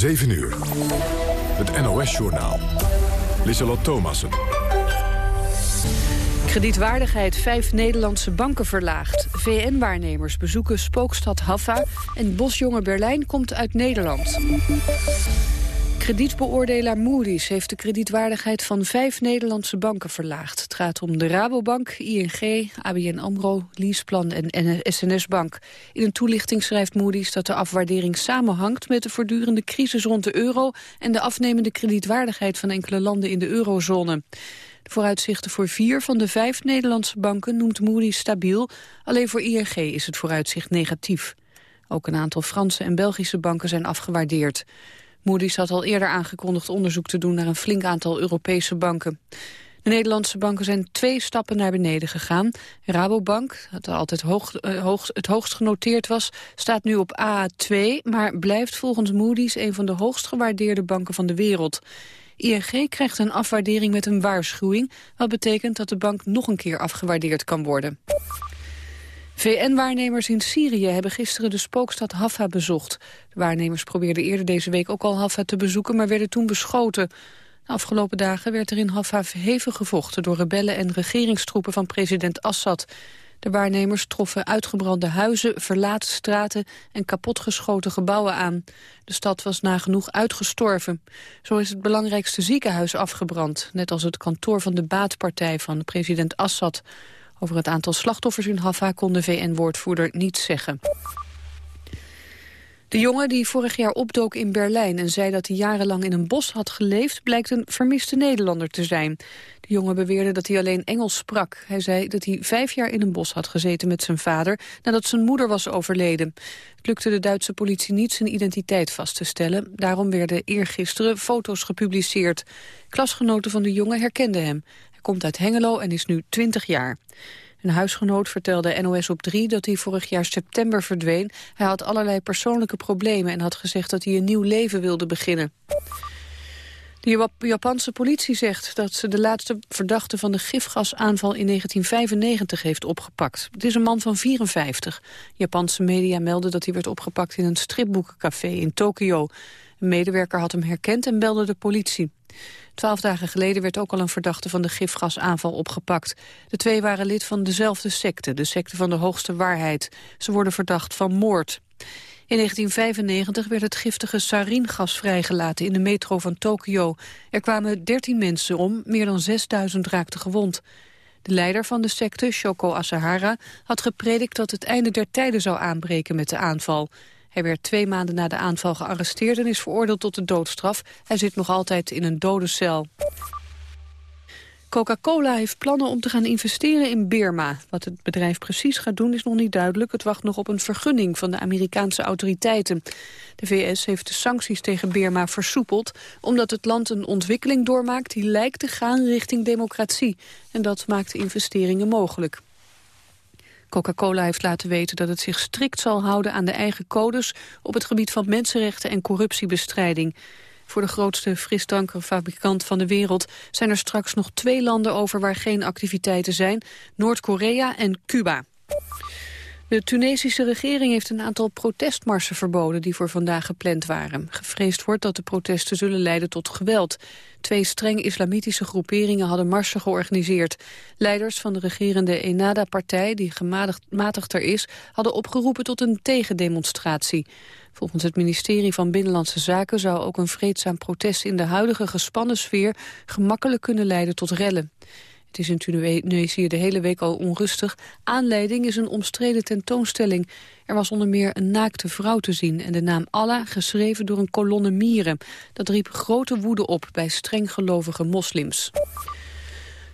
7 uur. Het NOS-journaal. Lissalot Thomassen. Kredietwaardigheid vijf Nederlandse banken verlaagd. VN-waarnemers bezoeken spookstad Haffa... en bosjonge Berlijn komt uit Nederland. Kredietbeoordelaar Moody's heeft de kredietwaardigheid van vijf Nederlandse banken verlaagd. Het gaat om de Rabobank, ING, ABN AMRO, Leaseplan en SNS Bank. In een toelichting schrijft Moody's dat de afwaardering samenhangt met de voortdurende crisis rond de euro en de afnemende kredietwaardigheid van enkele landen in de eurozone. De vooruitzichten voor vier van de vijf Nederlandse banken noemt Moody's stabiel. Alleen voor ING is het vooruitzicht negatief. Ook een aantal Franse en Belgische banken zijn afgewaardeerd. Moody's had al eerder aangekondigd onderzoek te doen naar een flink aantal Europese banken. De Nederlandse banken zijn twee stappen naar beneden gegaan. Rabobank, dat altijd hoog, hoog, het hoogst genoteerd was, staat nu op A2... maar blijft volgens Moody's een van de hoogst gewaardeerde banken van de wereld. ING krijgt een afwaardering met een waarschuwing... wat betekent dat de bank nog een keer afgewaardeerd kan worden. VN-waarnemers in Syrië hebben gisteren de spookstad Haffa bezocht. De waarnemers probeerden eerder deze week ook al Haffa te bezoeken, maar werden toen beschoten. De afgelopen dagen werd er in Haffa hevig gevochten door rebellen en regeringstroepen van president Assad. De waarnemers troffen uitgebrande huizen, verlaten straten en kapotgeschoten gebouwen aan. De stad was nagenoeg uitgestorven. Zo is het belangrijkste ziekenhuis afgebrand, net als het kantoor van de baatpartij van president Assad. Over het aantal slachtoffers in Haffa kon de VN-woordvoerder niets zeggen. De jongen die vorig jaar opdook in Berlijn en zei dat hij jarenlang in een bos had geleefd, blijkt een vermiste Nederlander te zijn. De jongen beweerde dat hij alleen Engels sprak. Hij zei dat hij vijf jaar in een bos had gezeten met zijn vader nadat zijn moeder was overleden. Het lukte de Duitse politie niet zijn identiteit vast te stellen. Daarom werden eergisteren foto's gepubliceerd. Klasgenoten van de jongen herkenden hem komt uit Hengelo en is nu 20 jaar. Een huisgenoot vertelde NOS op 3 dat hij vorig jaar september verdween. Hij had allerlei persoonlijke problemen en had gezegd dat hij een nieuw leven wilde beginnen. De Japanse politie zegt dat ze de laatste verdachte van de gifgasaanval in 1995 heeft opgepakt. Het is een man van 54. Japanse media melden dat hij werd opgepakt in een stripboekencafé in Tokio. Een medewerker had hem herkend en belde de politie. Twaalf dagen geleden werd ook al een verdachte van de gifgasaanval opgepakt. De twee waren lid van dezelfde secte, de secte van de hoogste waarheid. Ze worden verdacht van moord. In 1995 werd het giftige saringas vrijgelaten in de metro van Tokio. Er kwamen 13 mensen om, meer dan 6000 raakten gewond. De leider van de secte, Shoko Asahara, had gepredikt dat het einde der tijden zou aanbreken met de aanval. Hij werd twee maanden na de aanval gearresteerd en is veroordeeld tot de doodstraf. Hij zit nog altijd in een dode cel. Coca-Cola heeft plannen om te gaan investeren in Birma. Wat het bedrijf precies gaat doen is nog niet duidelijk. Het wacht nog op een vergunning van de Amerikaanse autoriteiten. De VS heeft de sancties tegen Birma versoepeld... omdat het land een ontwikkeling doormaakt die lijkt te gaan richting democratie. En dat maakt investeringen mogelijk. Coca-Cola heeft laten weten dat het zich strikt zal houden aan de eigen codes op het gebied van mensenrechten en corruptiebestrijding. Voor de grootste frisdrankenfabrikant van de wereld zijn er straks nog twee landen over waar geen activiteiten zijn, Noord-Korea en Cuba. De Tunesische regering heeft een aantal protestmarsen verboden die voor vandaag gepland waren. Gevreesd wordt dat de protesten zullen leiden tot geweld. Twee streng islamitische groeperingen hadden marsen georganiseerd. Leiders van de regerende Enada-partij, die gematigder is, hadden opgeroepen tot een tegendemonstratie. Volgens het ministerie van Binnenlandse Zaken zou ook een vreedzaam protest in de huidige gespannen sfeer gemakkelijk kunnen leiden tot rellen. Het is in Tunesië de hele week al onrustig. Aanleiding is een omstreden tentoonstelling. Er was onder meer een naakte vrouw te zien en de naam Allah geschreven door een kolonne mieren. Dat riep grote woede op bij strenggelovige moslims.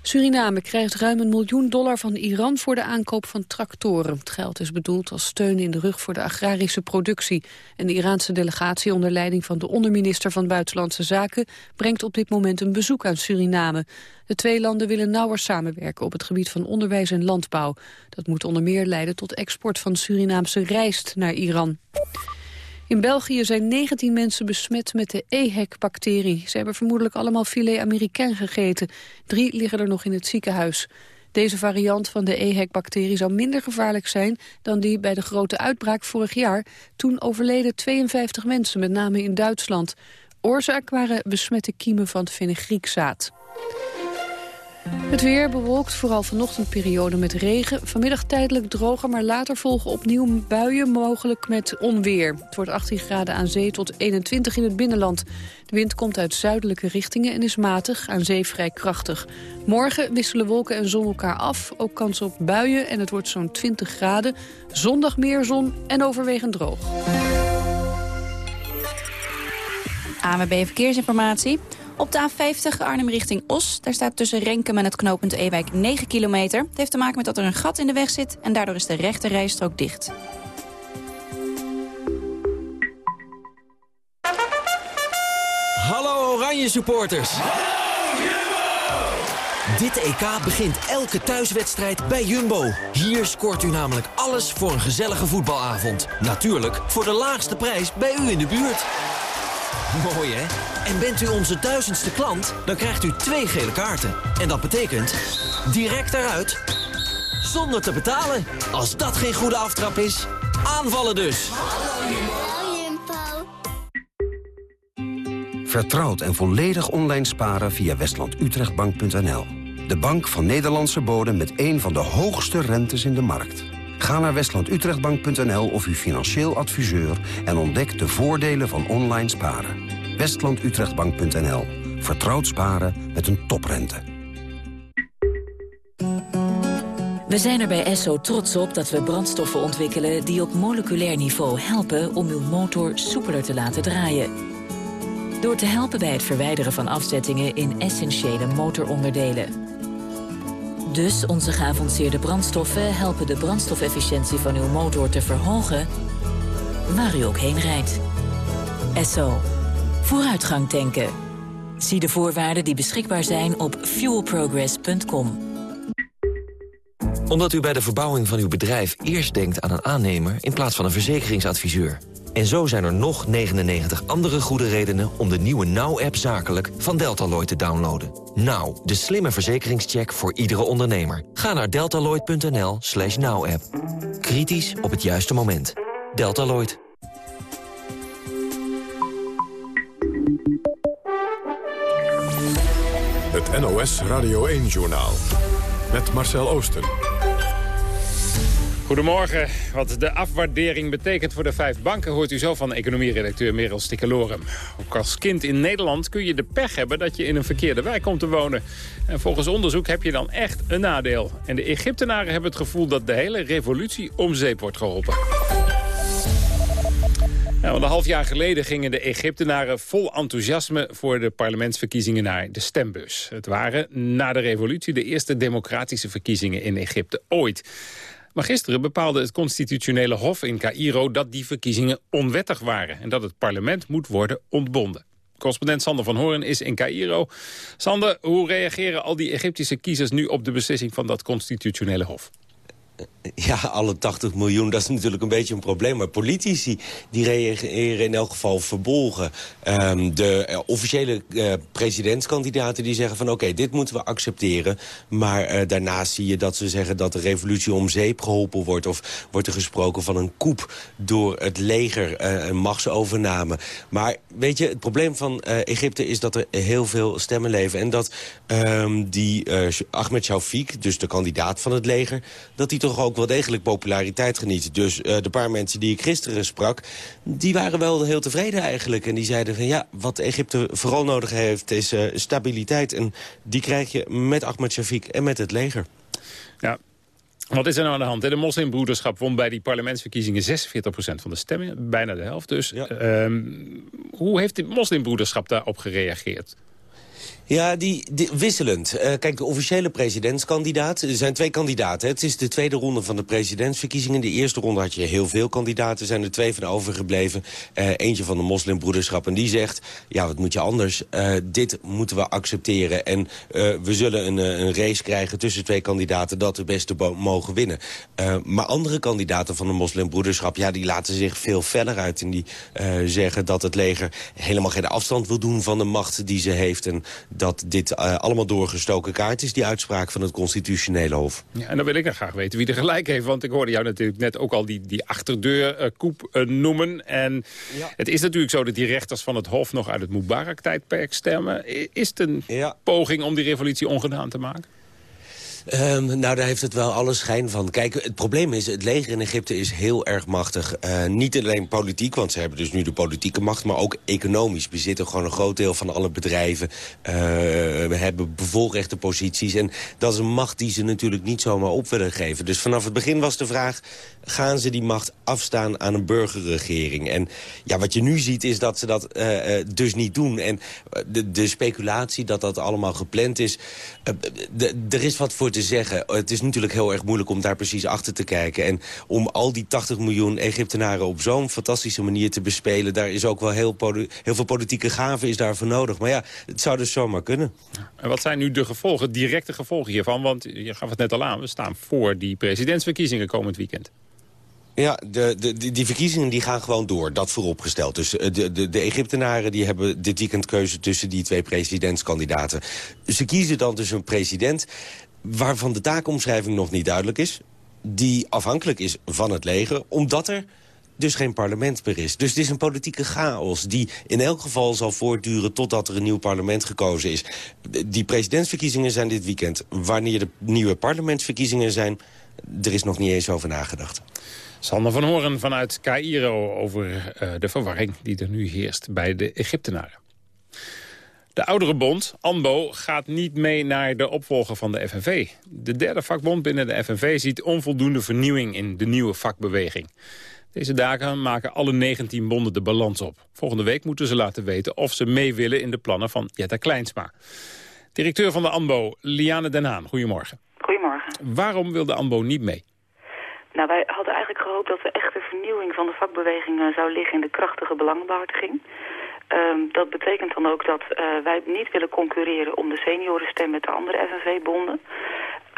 Suriname krijgt ruim een miljoen dollar van Iran voor de aankoop van tractoren. Het geld is bedoeld als steun in de rug voor de agrarische productie. En de Iraanse delegatie onder leiding van de onderminister van Buitenlandse Zaken... brengt op dit moment een bezoek aan Suriname. De twee landen willen nauwer samenwerken op het gebied van onderwijs en landbouw. Dat moet onder meer leiden tot export van Surinaamse rijst naar Iran. In België zijn 19 mensen besmet met de EHEC-bacterie. Ze hebben vermoedelijk allemaal filet américain gegeten. Drie liggen er nog in het ziekenhuis. Deze variant van de EHEC-bacterie zou minder gevaarlijk zijn dan die bij de grote uitbraak vorig jaar. Toen overleden 52 mensen, met name in Duitsland. Oorzaak waren besmette kiemen van fenugriekzaad. Het weer bewolkt, vooral vanochtend periode met regen. Vanmiddag tijdelijk droger, maar later volgen opnieuw buien, mogelijk met onweer. Het wordt 18 graden aan zee tot 21 in het binnenland. De wind komt uit zuidelijke richtingen en is matig, aan zee vrij krachtig. Morgen wisselen wolken en zon elkaar af, ook kans op buien en het wordt zo'n 20 graden. Zondag meer zon en overwegend droog. AMB Verkeersinformatie. Op de A50 Arnhem richting Os. Daar staat tussen Renkum en het knooppunt Ewijk 9 kilometer. Het heeft te maken met dat er een gat in de weg zit... en daardoor is de rechte rijstrook dicht. Hallo Oranje supporters! Dit EK begint elke thuiswedstrijd bij Jumbo. Hier scoort u namelijk alles voor een gezellige voetbalavond. Natuurlijk voor de laagste prijs bij u in de buurt. Mooi hè? En bent u onze duizendste klant, dan krijgt u twee gele kaarten. En dat betekent direct eruit, zonder te betalen. Als dat geen goede aftrap is, aanvallen dus. Vertrouwd en volledig online sparen via westlandutrechtbank.nl. De bank van Nederlandse bodem met een van de hoogste rentes in de markt. Ga naar westlandutrechtbank.nl of uw financieel adviseur... en ontdek de voordelen van online sparen. westlandutrechtbank.nl. Vertrouwd sparen met een toprente. We zijn er bij Esso trots op dat we brandstoffen ontwikkelen... die op moleculair niveau helpen om uw motor soepeler te laten draaien. Door te helpen bij het verwijderen van afzettingen in essentiële motoronderdelen... Dus onze geavanceerde brandstoffen helpen de brandstofefficiëntie van uw motor te verhogen, waar u ook heen rijdt. Esso. Vooruitgang tanken. Zie de voorwaarden die beschikbaar zijn op fuelprogress.com. Omdat u bij de verbouwing van uw bedrijf eerst denkt aan een aannemer... in plaats van een verzekeringsadviseur. En zo zijn er nog 99 andere goede redenen om de nieuwe Now-app zakelijk van Deltaloid te downloaden. Now, de slimme verzekeringscheck voor iedere ondernemer. Ga naar deltaloid.nl slash now-app. Kritisch op het juiste moment. Deltaloid. NOS Radio 1-journaal. Met Marcel Oosten. Goedemorgen. Wat de afwaardering betekent voor de vijf banken... hoort u zo van economieredacteur Merel Stikkelorum. Ook als kind in Nederland kun je de pech hebben... dat je in een verkeerde wijk komt te wonen. En volgens onderzoek heb je dan echt een nadeel. En de Egyptenaren hebben het gevoel dat de hele revolutie om zeep wordt geholpen. Want een half jaar geleden gingen de Egyptenaren vol enthousiasme voor de parlementsverkiezingen naar de stembus. Het waren na de revolutie de eerste democratische verkiezingen in Egypte ooit. Maar gisteren bepaalde het constitutionele hof in Cairo dat die verkiezingen onwettig waren en dat het parlement moet worden ontbonden. Correspondent Sander van Hoorn is in Cairo. Sander, hoe reageren al die Egyptische kiezers nu op de beslissing van dat constitutionele hof? Ja, alle 80 miljoen, dat is natuurlijk een beetje een probleem. Maar politici, die reageren in elk geval verbolgen. Um, de uh, officiële uh, presidentskandidaten die zeggen van... oké, dit moeten we accepteren. Maar uh, daarnaast zie je dat ze zeggen dat de revolutie om zeep geholpen wordt. Of wordt er gesproken van een coup door het leger, een machtsovername. Maar weet je, het probleem van Egypte is dat er heel veel stemmen leven. En dat um, die Ahmed Shafiq, dus de kandidaat van het leger... dat die toch ook wel degelijk populariteit geniet. Dus uh, de paar mensen die ik gisteren sprak, die waren wel heel tevreden eigenlijk. En die zeiden van ja, wat Egypte vooral nodig heeft is uh, stabiliteit. En die krijg je met Ahmed Shafiq en met het leger. Ja, wat is er nou aan de hand? De moslimbroederschap won bij die parlementsverkiezingen 46% van de stemmen. Bijna de helft dus. Ja. Uh, hoe heeft de moslimbroederschap daarop gereageerd? Ja, die, wisselend. Uh, kijk, de officiële presidentskandidaat... Er zijn twee kandidaten. Het is de tweede ronde van de presidentsverkiezingen. De eerste ronde had je heel veel kandidaten. Er zijn er twee van overgebleven. Uh, eentje van de moslimbroederschap. En die zegt, ja, wat moet je anders? Uh, dit moeten we accepteren. En we zullen een, een race krijgen tussen twee kandidaten... dat de beste mogen winnen. maar andere kandidaten van de moslimbroederschap... ja, die laten zich veel feller uit. En die zeggen dat het leger helemaal geen afstand wil doen... van de macht die ze heeft... En dat dit uh, allemaal doorgestoken kaart is, die uitspraak van het Constitutionele Hof. Ja, en dan wil ik dan graag weten wie er gelijk heeft. Want ik hoorde jou natuurlijk net ook al die, die achterdeurkoep uh, noemen. En ja. het is natuurlijk zo dat die rechters van het Hof nog uit het Mubarak-tijdperk stemmen. Is het een ja. poging om die revolutie ongedaan te maken? Um, nou, daar heeft het wel alle schijn van. Kijk, het probleem is, het leger in Egypte is heel erg machtig. Uh, niet alleen politiek, want ze hebben dus nu de politieke macht... maar ook economisch. Bezitten gewoon een groot deel van alle bedrijven. Uh, we hebben bevolrechte posities. En dat is een macht die ze natuurlijk niet zomaar op willen geven. Dus vanaf het begin was de vraag... gaan ze die macht afstaan aan een burgerregering? En ja, wat je nu ziet is dat ze dat uh, dus niet doen. En de, de speculatie dat dat allemaal gepland is... er is wat voor te zeggen. Het is natuurlijk heel erg moeilijk om daar precies achter te kijken. En om al die 80 miljoen Egyptenaren op zo'n fantastische manier te bespelen... daar is ook wel heel, heel veel politieke gave is daarvoor nodig. Maar ja, het zou dus zomaar kunnen. En wat zijn nu de gevolgen, directe gevolgen hiervan? Want je gaf het net al aan, we staan voor die presidentsverkiezingen komend weekend. Ja, de, de, die verkiezingen die gaan gewoon door, dat vooropgesteld. Dus eh, de, de, de Egyptenaren die hebben dit weekend keuze tussen die twee presidentskandidaten. Ze kiezen dan dus een president waarvan de taakomschrijving nog niet duidelijk is... die afhankelijk is van het leger, omdat er dus geen parlement meer is. Dus het is een politieke chaos die in elk geval zal voortduren... totdat er een nieuw parlement gekozen is. Die presidentsverkiezingen zijn dit weekend. Wanneer de nieuwe parlementsverkiezingen zijn... er is nog niet eens over nagedacht. Sander van Horen vanuit Cairo over uh, de verwarring die er nu heerst bij de Egyptenaren. De oudere bond, ANBO, gaat niet mee naar de opvolger van de FNV. De derde vakbond binnen de FNV ziet onvoldoende vernieuwing in de nieuwe vakbeweging. Deze dagen maken alle 19 bonden de balans op. Volgende week moeten ze laten weten of ze mee willen in de plannen van Jetta Kleinsma. Directeur van de ANBO, Liane Den Haan, goedemorgen. Goedemorgen. Waarom wil de ANBO niet mee? Nou, wij hadden eigenlijk gehoopt dat de echte vernieuwing van de vakbeweging uh, zou liggen in de krachtige belangenbehartiging. Um, dat betekent dan ook dat uh, wij niet willen concurreren om de seniorenstem met de andere FNV-bonden.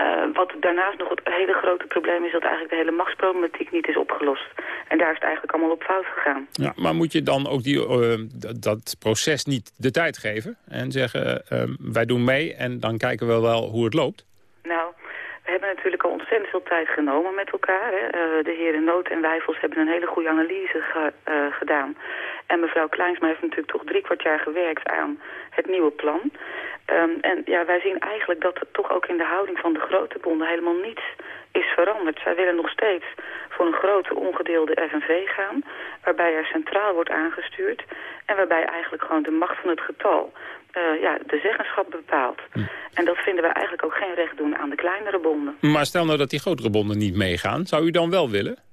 Uh, wat daarnaast nog het hele grote probleem is dat eigenlijk de hele machtsproblematiek niet is opgelost. En daar is het eigenlijk allemaal op fout gegaan. Ja, maar moet je dan ook die, uh, dat proces niet de tijd geven en zeggen wij doen mee en dan kijken we wel hoe het loopt? Nou, we hebben natuurlijk al ontzettend veel tijd genomen met elkaar. Hè. Uh, de heren Noot en Wijfels hebben een hele goede analyse ge, gedaan. En mevrouw Kleinsma heeft natuurlijk toch drie kwart jaar gewerkt aan het nieuwe plan. Um, en ja, wij zien eigenlijk dat er toch ook in de houding van de grote bonden helemaal niets is veranderd. Zij willen nog steeds voor een grote ongedeelde FNV gaan, waarbij er centraal wordt aangestuurd en waarbij eigenlijk gewoon de macht van het getal uh, ja, de zeggenschap bepaalt. Hm. En dat vinden wij eigenlijk ook geen recht doen aan de kleinere bonden. Maar stel nou dat die grotere bonden niet meegaan, zou u dan wel willen?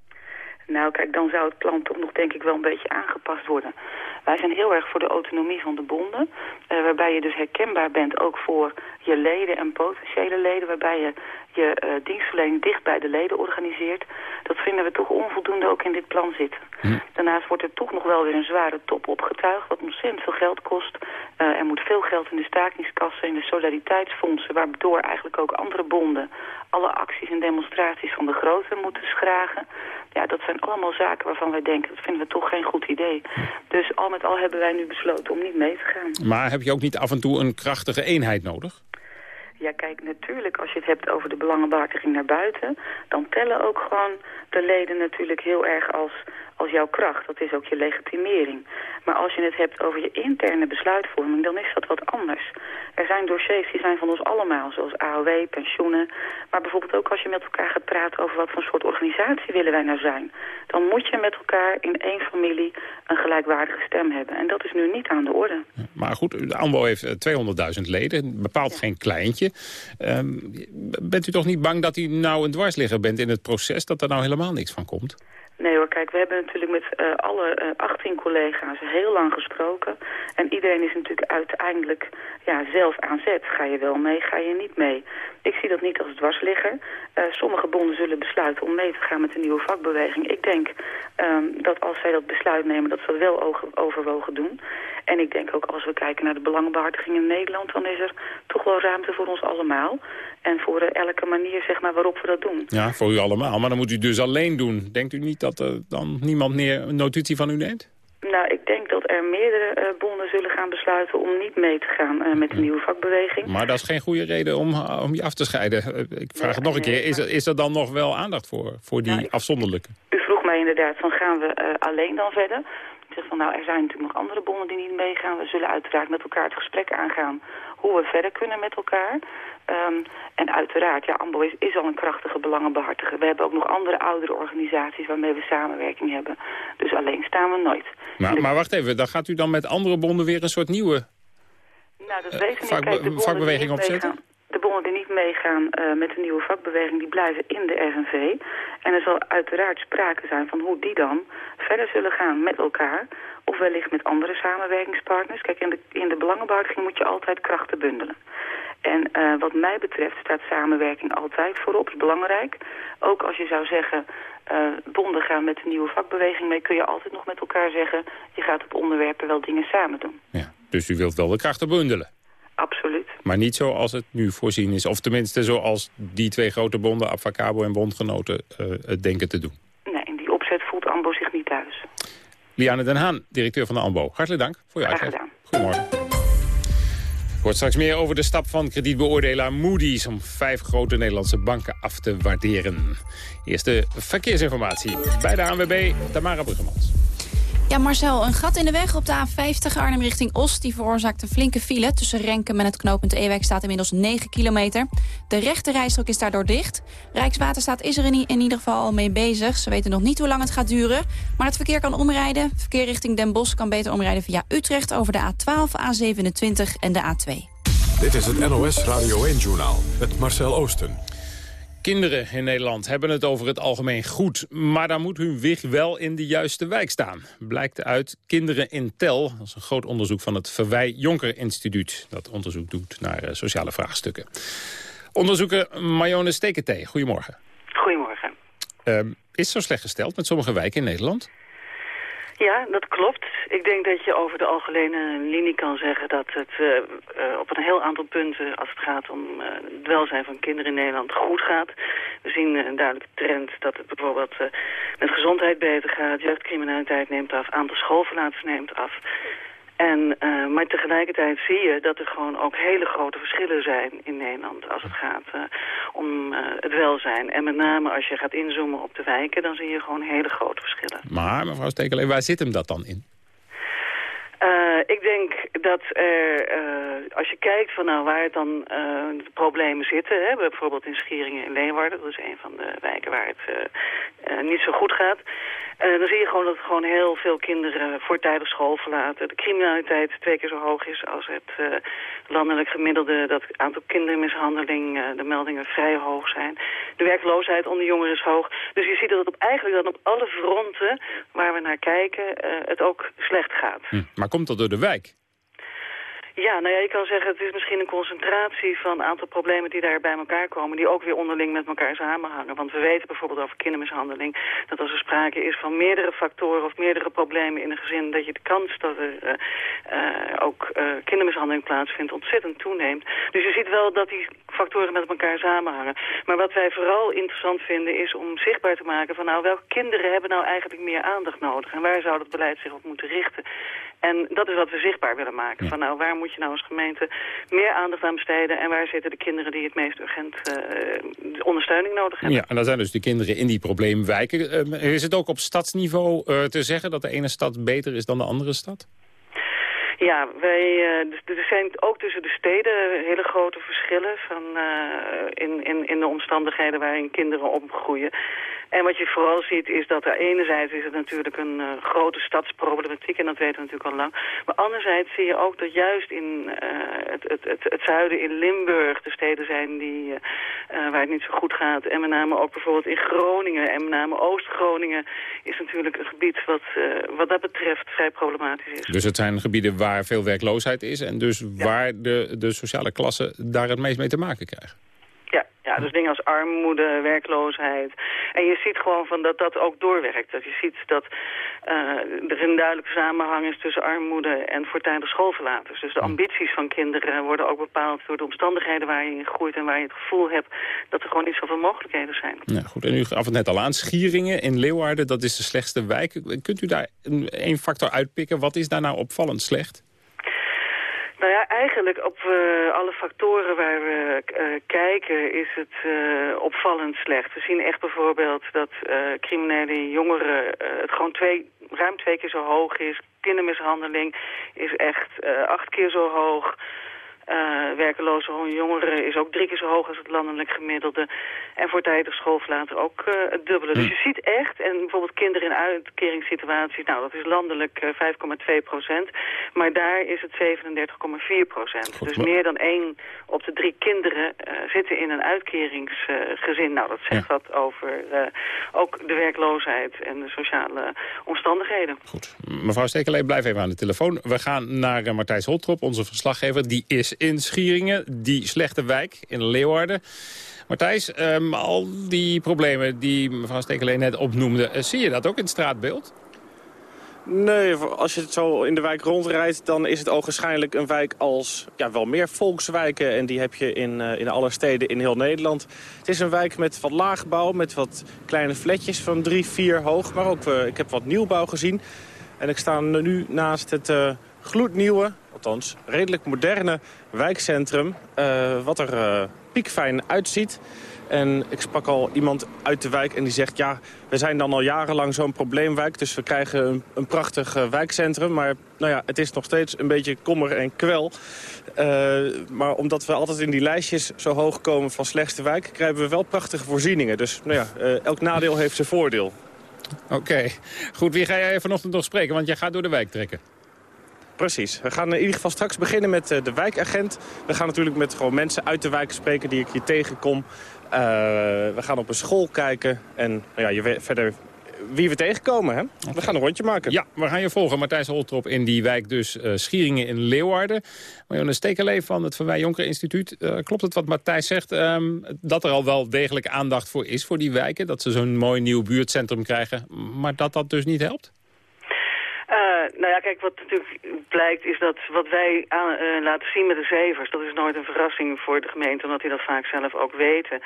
Nou, kijk, dan zou het plan toch nog denk ik wel een beetje aangepast worden. Wij zijn heel erg voor de autonomie van de bonden. Uh, waarbij je dus herkenbaar bent ook voor je leden en potentiële leden. Waarbij je je uh, dienstverlening dicht bij de leden organiseert. Dat vinden we toch onvoldoende ook in dit plan zitten. Hm. Daarnaast wordt er toch nog wel weer een zware top opgetuigd. Wat ontzettend veel geld kost. Uh, er moet veel geld in de stakingskassen, in de solidariteitsfondsen. Waardoor eigenlijk ook andere bonden alle acties en demonstraties van de grote moeten schragen. Ja, dat zijn allemaal zaken waarvan wij denken, dat vinden we toch geen goed idee. Dus al met al hebben wij nu besloten om niet mee te gaan. Maar heb je ook niet af en toe een krachtige eenheid nodig? Ja, kijk, natuurlijk als je het hebt over de belangenbehartiging naar buiten... dan tellen ook gewoon de leden natuurlijk heel erg als als jouw kracht. Dat is ook je legitimering. Maar als je het hebt over je interne besluitvorming, dan is dat wat anders. Er zijn dossiers die zijn van ons allemaal, zoals AOW, pensioenen. Maar bijvoorbeeld ook als je met elkaar gaat praten over wat voor soort organisatie willen wij nou zijn. Dan moet je met elkaar in één familie een gelijkwaardige stem hebben. En dat is nu niet aan de orde. Maar goed, de AMBO heeft 200.000 eh, leden, bepaalt geen kleintje. Um, bent u toch niet bang dat u nou een dwarsligger bent in het proces, dat er nou helemaal niks van komt? Nee hoor, kijk, we hebben natuurlijk met uh, alle uh, 18 collega's heel lang gesproken. En iedereen is natuurlijk uiteindelijk ja, zelf aan zet. Ga je wel mee, ga je niet mee. Ik zie dat niet als dwarsligger. Uh, sommige bonden zullen besluiten om mee te gaan met de nieuwe vakbeweging. Ik denk um, dat als zij dat besluit nemen, dat ze dat wel overwogen doen. En ik denk ook als we kijken naar de belangenbehartiging in Nederland... dan is er toch wel ruimte voor ons allemaal. En voor elke manier zeg maar, waarop we dat doen. Ja, voor u allemaal. Maar dan moet u dus alleen doen. Denkt u niet dat er dan niemand meer notitie van u neemt? Nou, ik denk dat er meerdere uh, bonden zullen gaan besluiten om niet mee te gaan uh, met de nieuwe vakbeweging. Maar dat is geen goede reden om, om je af te scheiden. ik vraag het nog een keer. Is er, is er dan nog wel aandacht voor, voor die Nou, ik- afzonderlijke? U vroeg mij inderdaad van gaan we eh, alleen dan verder? Zeg van nou, er zijn natuurlijk nog andere bonden die niet meegaan. We zullen uiteraard met elkaar het gesprek aangaan hoe we verder kunnen met elkaar. Ehm, en uiteraard, ja, AMBO is, is al een krachtige belangenbehartiger. We hebben ook nog andere oudere organisaties waarmee we samenwerking hebben. Dus alleen staan we nooit. Maar, maar wacht even, dan gaat u dan met andere bonden weer een soort nieuwe... Nou, dat Eh, niet. Kijk, de vakbeweging opzetten? De bonden die niet meegaan eh, met de nieuwe vakbeweging, die blijven in de RNV. En er zal uiteraard sprake zijn van hoe die dan verder zullen gaan met elkaar. Of wellicht met andere samenwerkingspartners. Kijk, in de, in de belangenbehartiging moet je altijd krachten bundelen. En eh, wat mij betreft staat samenwerking altijd voorop, is belangrijk. Ook als je zou zeggen, eh, bonden gaan met de nieuwe vakbeweging mee... kun je altijd nog met elkaar zeggen, je gaat op onderwerpen wel dingen samen doen. Ja, dus u wilt wel de krachten bundelen. Absoluut. Maar niet zoals het nu voorzien is. Of tenminste zoals die twee grote bonden, Abfacabo en Bondgenoten, eh, het denken te doen. Nee, in die opzet voelt AMBO zich niet thuis. Liane Den Haan, directeur van de AMBO. Hartelijk dank voor je uitleg. Goedemorgen. Hoort straks meer over de stap van kredietbeoordelaar Moody's... om vijf grote Nederlandse banken af te waarderen. Eerste verkeersinformatie bij de ANWB, Tamara Bruggemans. Ja, Marcel, een gat in de weg op de A50 Arnhem richting Oost... die veroorzaakt een flinke file. Tussen Renkum en het knooppunt Ewijk staat inmiddels 9 kilometer. De rechte rijstrook is daardoor dicht. Rijkswaterstaat is er in, ieder geval al mee bezig. Ze weten nog niet hoe lang het gaat duren. Maar het verkeer kan omrijden. Verkeer richting Den Bosch kan beter omrijden via Utrecht... over de A12, A27 en de A2. Dit is het NOS Radio 1-journaal met Marcel Oosten. Kinderen in Nederland hebben het over het algemeen goed. Maar dan moet hun wig wel in de juiste wijk staan. Blijkt uit Kinderen in Tel. Dat is een groot onderzoek van het Verwij Jonker Instituut. Dat onderzoek doet naar eh, sociale vraagstukken. Onderzoeker Mayone Steketee, goedemorgen. Goedemorgen. Ehm, is het zo slecht gesteld met sommige wijken in Nederland? Ja, dat klopt. Ik denk dat je over de algemene linie kan zeggen dat het eh, eh, op een heel aantal punten, als het gaat om eh, het welzijn van kinderen in Nederland, goed gaat. We zien een duidelijke trend dat het bijvoorbeeld met gezondheid beter gaat, jeugdcriminaliteit neemt af, aantal schoolverlaters neemt af. En, eh, maar tegelijkertijd zie je dat er gewoon ook hele grote verschillen zijn in Nederland als het gaat eh, om eh, het welzijn. En met name als je gaat inzoomen op de wijken, dan zie je gewoon hele grote verschillen. Maar, mevrouw Stekelee, waar zit hem dat dan in? Eh, ik denk dat er, eh, als je kijkt van nou waar het dan eh, de problemen zitten, hè, bijvoorbeeld in Schieringen en Leeuwarden, dat is een van de wijken waar het niet zo goed gaat, dan zie je gewoon dat gewoon heel veel kinderen voortijdig school verlaten. De criminaliteit twee keer zo hoog is als het landelijk gemiddelde, dat het aantal kindermishandeling, de meldingen vrij hoog zijn. De werkloosheid onder jongeren is hoog. Dus je ziet dat het op, eigenlijk dan op alle fronten waar we naar kijken, het ook slecht gaat. Hm. Komt dat door de wijk? Ja, nou ja, je kan zeggen het is misschien een concentratie van een aantal problemen die daar bij elkaar komen, die ook weer onderling met elkaar samenhangen. Want we weten bijvoorbeeld over kindermishandeling dat als er sprake is van meerdere factoren of meerdere problemen in een gezin, dat je de kans dat er eh, eh, ook eh, kindermishandeling plaatsvindt ontzettend toeneemt. Dus je ziet wel dat die factoren met elkaar samenhangen. Maar wat wij vooral interessant vinden is om zichtbaar te maken van nou welke kinderen hebben nou eigenlijk meer aandacht nodig en waar zou dat beleid zich op moeten richten. En dat is wat we zichtbaar willen maken. Van nou, waar moet je nou als gemeente meer aandacht aan besteden... en waar zitten de kinderen die het meest urgent eh, ondersteuning nodig hebben? Ja, en dat zijn dus de kinderen in die probleemwijken. Ehm, is het ook op stadsniveau eh, te zeggen dat de ene stad beter is dan de andere stad? Ja, wij, dus er zijn ook tussen de steden hele grote verschillen van, in, in, in de omstandigheden waarin kinderen opgroeien. En wat je vooral ziet is dat er enerzijds is het natuurlijk een eh, grote stadsproblematiek en dat weten we natuurlijk al lang. Maar anderzijds zie je ook dat juist in eh, het, het, het, het zuiden in Limburg de steden zijn die, eh, waar het niet zo goed gaat. En met name ook bijvoorbeeld in Groningen en met name Oost-Groningen is natuurlijk een gebied wat, wat dat betreft vrij problematisch is. Dus het zijn gebieden waar veel werkloosheid is... en dus waar de, de sociale klasse daar het meest mee te maken krijgen. Ja, ja, dus dingen als armoede, werkloosheid. En je ziet gewoon van dat dat ook doorwerkt. Dat je ziet dat er een duidelijke samenhang is tussen armoede en voortijdig schoolverlaters. Dus de ambities van kinderen worden ook bepaald door de omstandigheden waar je in groeit en waar je het gevoel hebt dat er gewoon niet zoveel mogelijkheden zijn. Ja, goed. En u gaf het net al aan, Schieringen in Leeuwarden, dat is de slechtste wijk. Kunt u daar één factor uitpikken? Wat is daar nou opvallend slecht? Nou ja, eigenlijk op uh, alle factoren waar we uh, kijken is het uh, opvallend slecht. We zien echt bijvoorbeeld dat criminele jongeren het gewoon twee, ruim twee keer zo hoog is. Kindermishandeling is echt acht keer zo hoog. Uh, werkeloze jongeren is ook drie keer zo hoog als het landelijk gemiddelde. En voortijdig schoolverlaten ook uh, het dubbele. Dus hm. je ziet echt, en bijvoorbeeld kinderen in uitkeringssituaties... nou, dat is landelijk uh, eh, 5,2 procent. Maar daar is het 37,4 procent. Dus meer dan één op de drie kinderen zitten in een uitkeringsgezin. nou, dat zegt wat over ook de werkloosheid en de sociale omstandigheden. Goed. Mevrouw Stekelee, blijf even aan de telefoon. We gaan naar Martijs Holtrop, onze verslaggever. Die is in Schieringen, die slechte wijk in Leeuwarden. Martijs, um, al die problemen die mevrouw Stekeleen net opnoemde... Uh, zie je dat ook in het straatbeeld? Nee, als je het zo in de wijk rondrijdt, dan is het ogenschijnlijk een wijk als ja, wel meer volkswijken. En die heb je in, uh, in alle steden in heel Nederland. Het is een wijk met wat laagbouw, met wat kleine flatjes van drie, vier hoog. Maar ook, uh, ik heb wat nieuwbouw gezien. En ik sta nu naast het gloednieuwe, althans redelijk moderne wijkcentrum. Uh, wat er uh, piekfijn uitziet. En ik sprak al iemand uit de wijk en die zegt... ja, we zijn dan al jarenlang zo'n probleemwijk... dus we krijgen een, prachtig uh, wijkcentrum. Maar nou ja, het is nog steeds een beetje kommer en kwel. maar omdat we altijd in die lijstjes zo hoog komen van slechtste wijk... krijgen we wel prachtige voorzieningen. Dus nou ja, elk nadeel heeft zijn voordeel. Oké. Goed, wie ga jij vanochtend nog spreken? Want jij gaat door de wijk trekken. Precies. We gaan in ieder geval straks beginnen met uh, de wijkagent. We gaan natuurlijk met gewoon mensen uit de wijk spreken die ik hier tegenkom. Uh, we gaan op een school kijken en nou ja, je weet verder wie we tegenkomen. Hè? We gaan een rondje maken. Ja, we gaan je volgen, Martijs Holtrop, in die wijk dus uh, Schieringen in Leeuwarden. Marjone Stekelee van het Van Wij Jonker Instituut. klopt het wat Martijs zegt, um, dat er al wel degelijk aandacht voor is voor die wijken? Dat ze zo'n mooi nieuw buurtcentrum krijgen, maar dat dat dus niet helpt? Uh, nou ja, kijk, wat natuurlijk blijkt is dat wat wij aan, uh, laten zien met de zevers... dat is nooit een verrassing voor de gemeente, omdat die dat vaak zelf ook weten.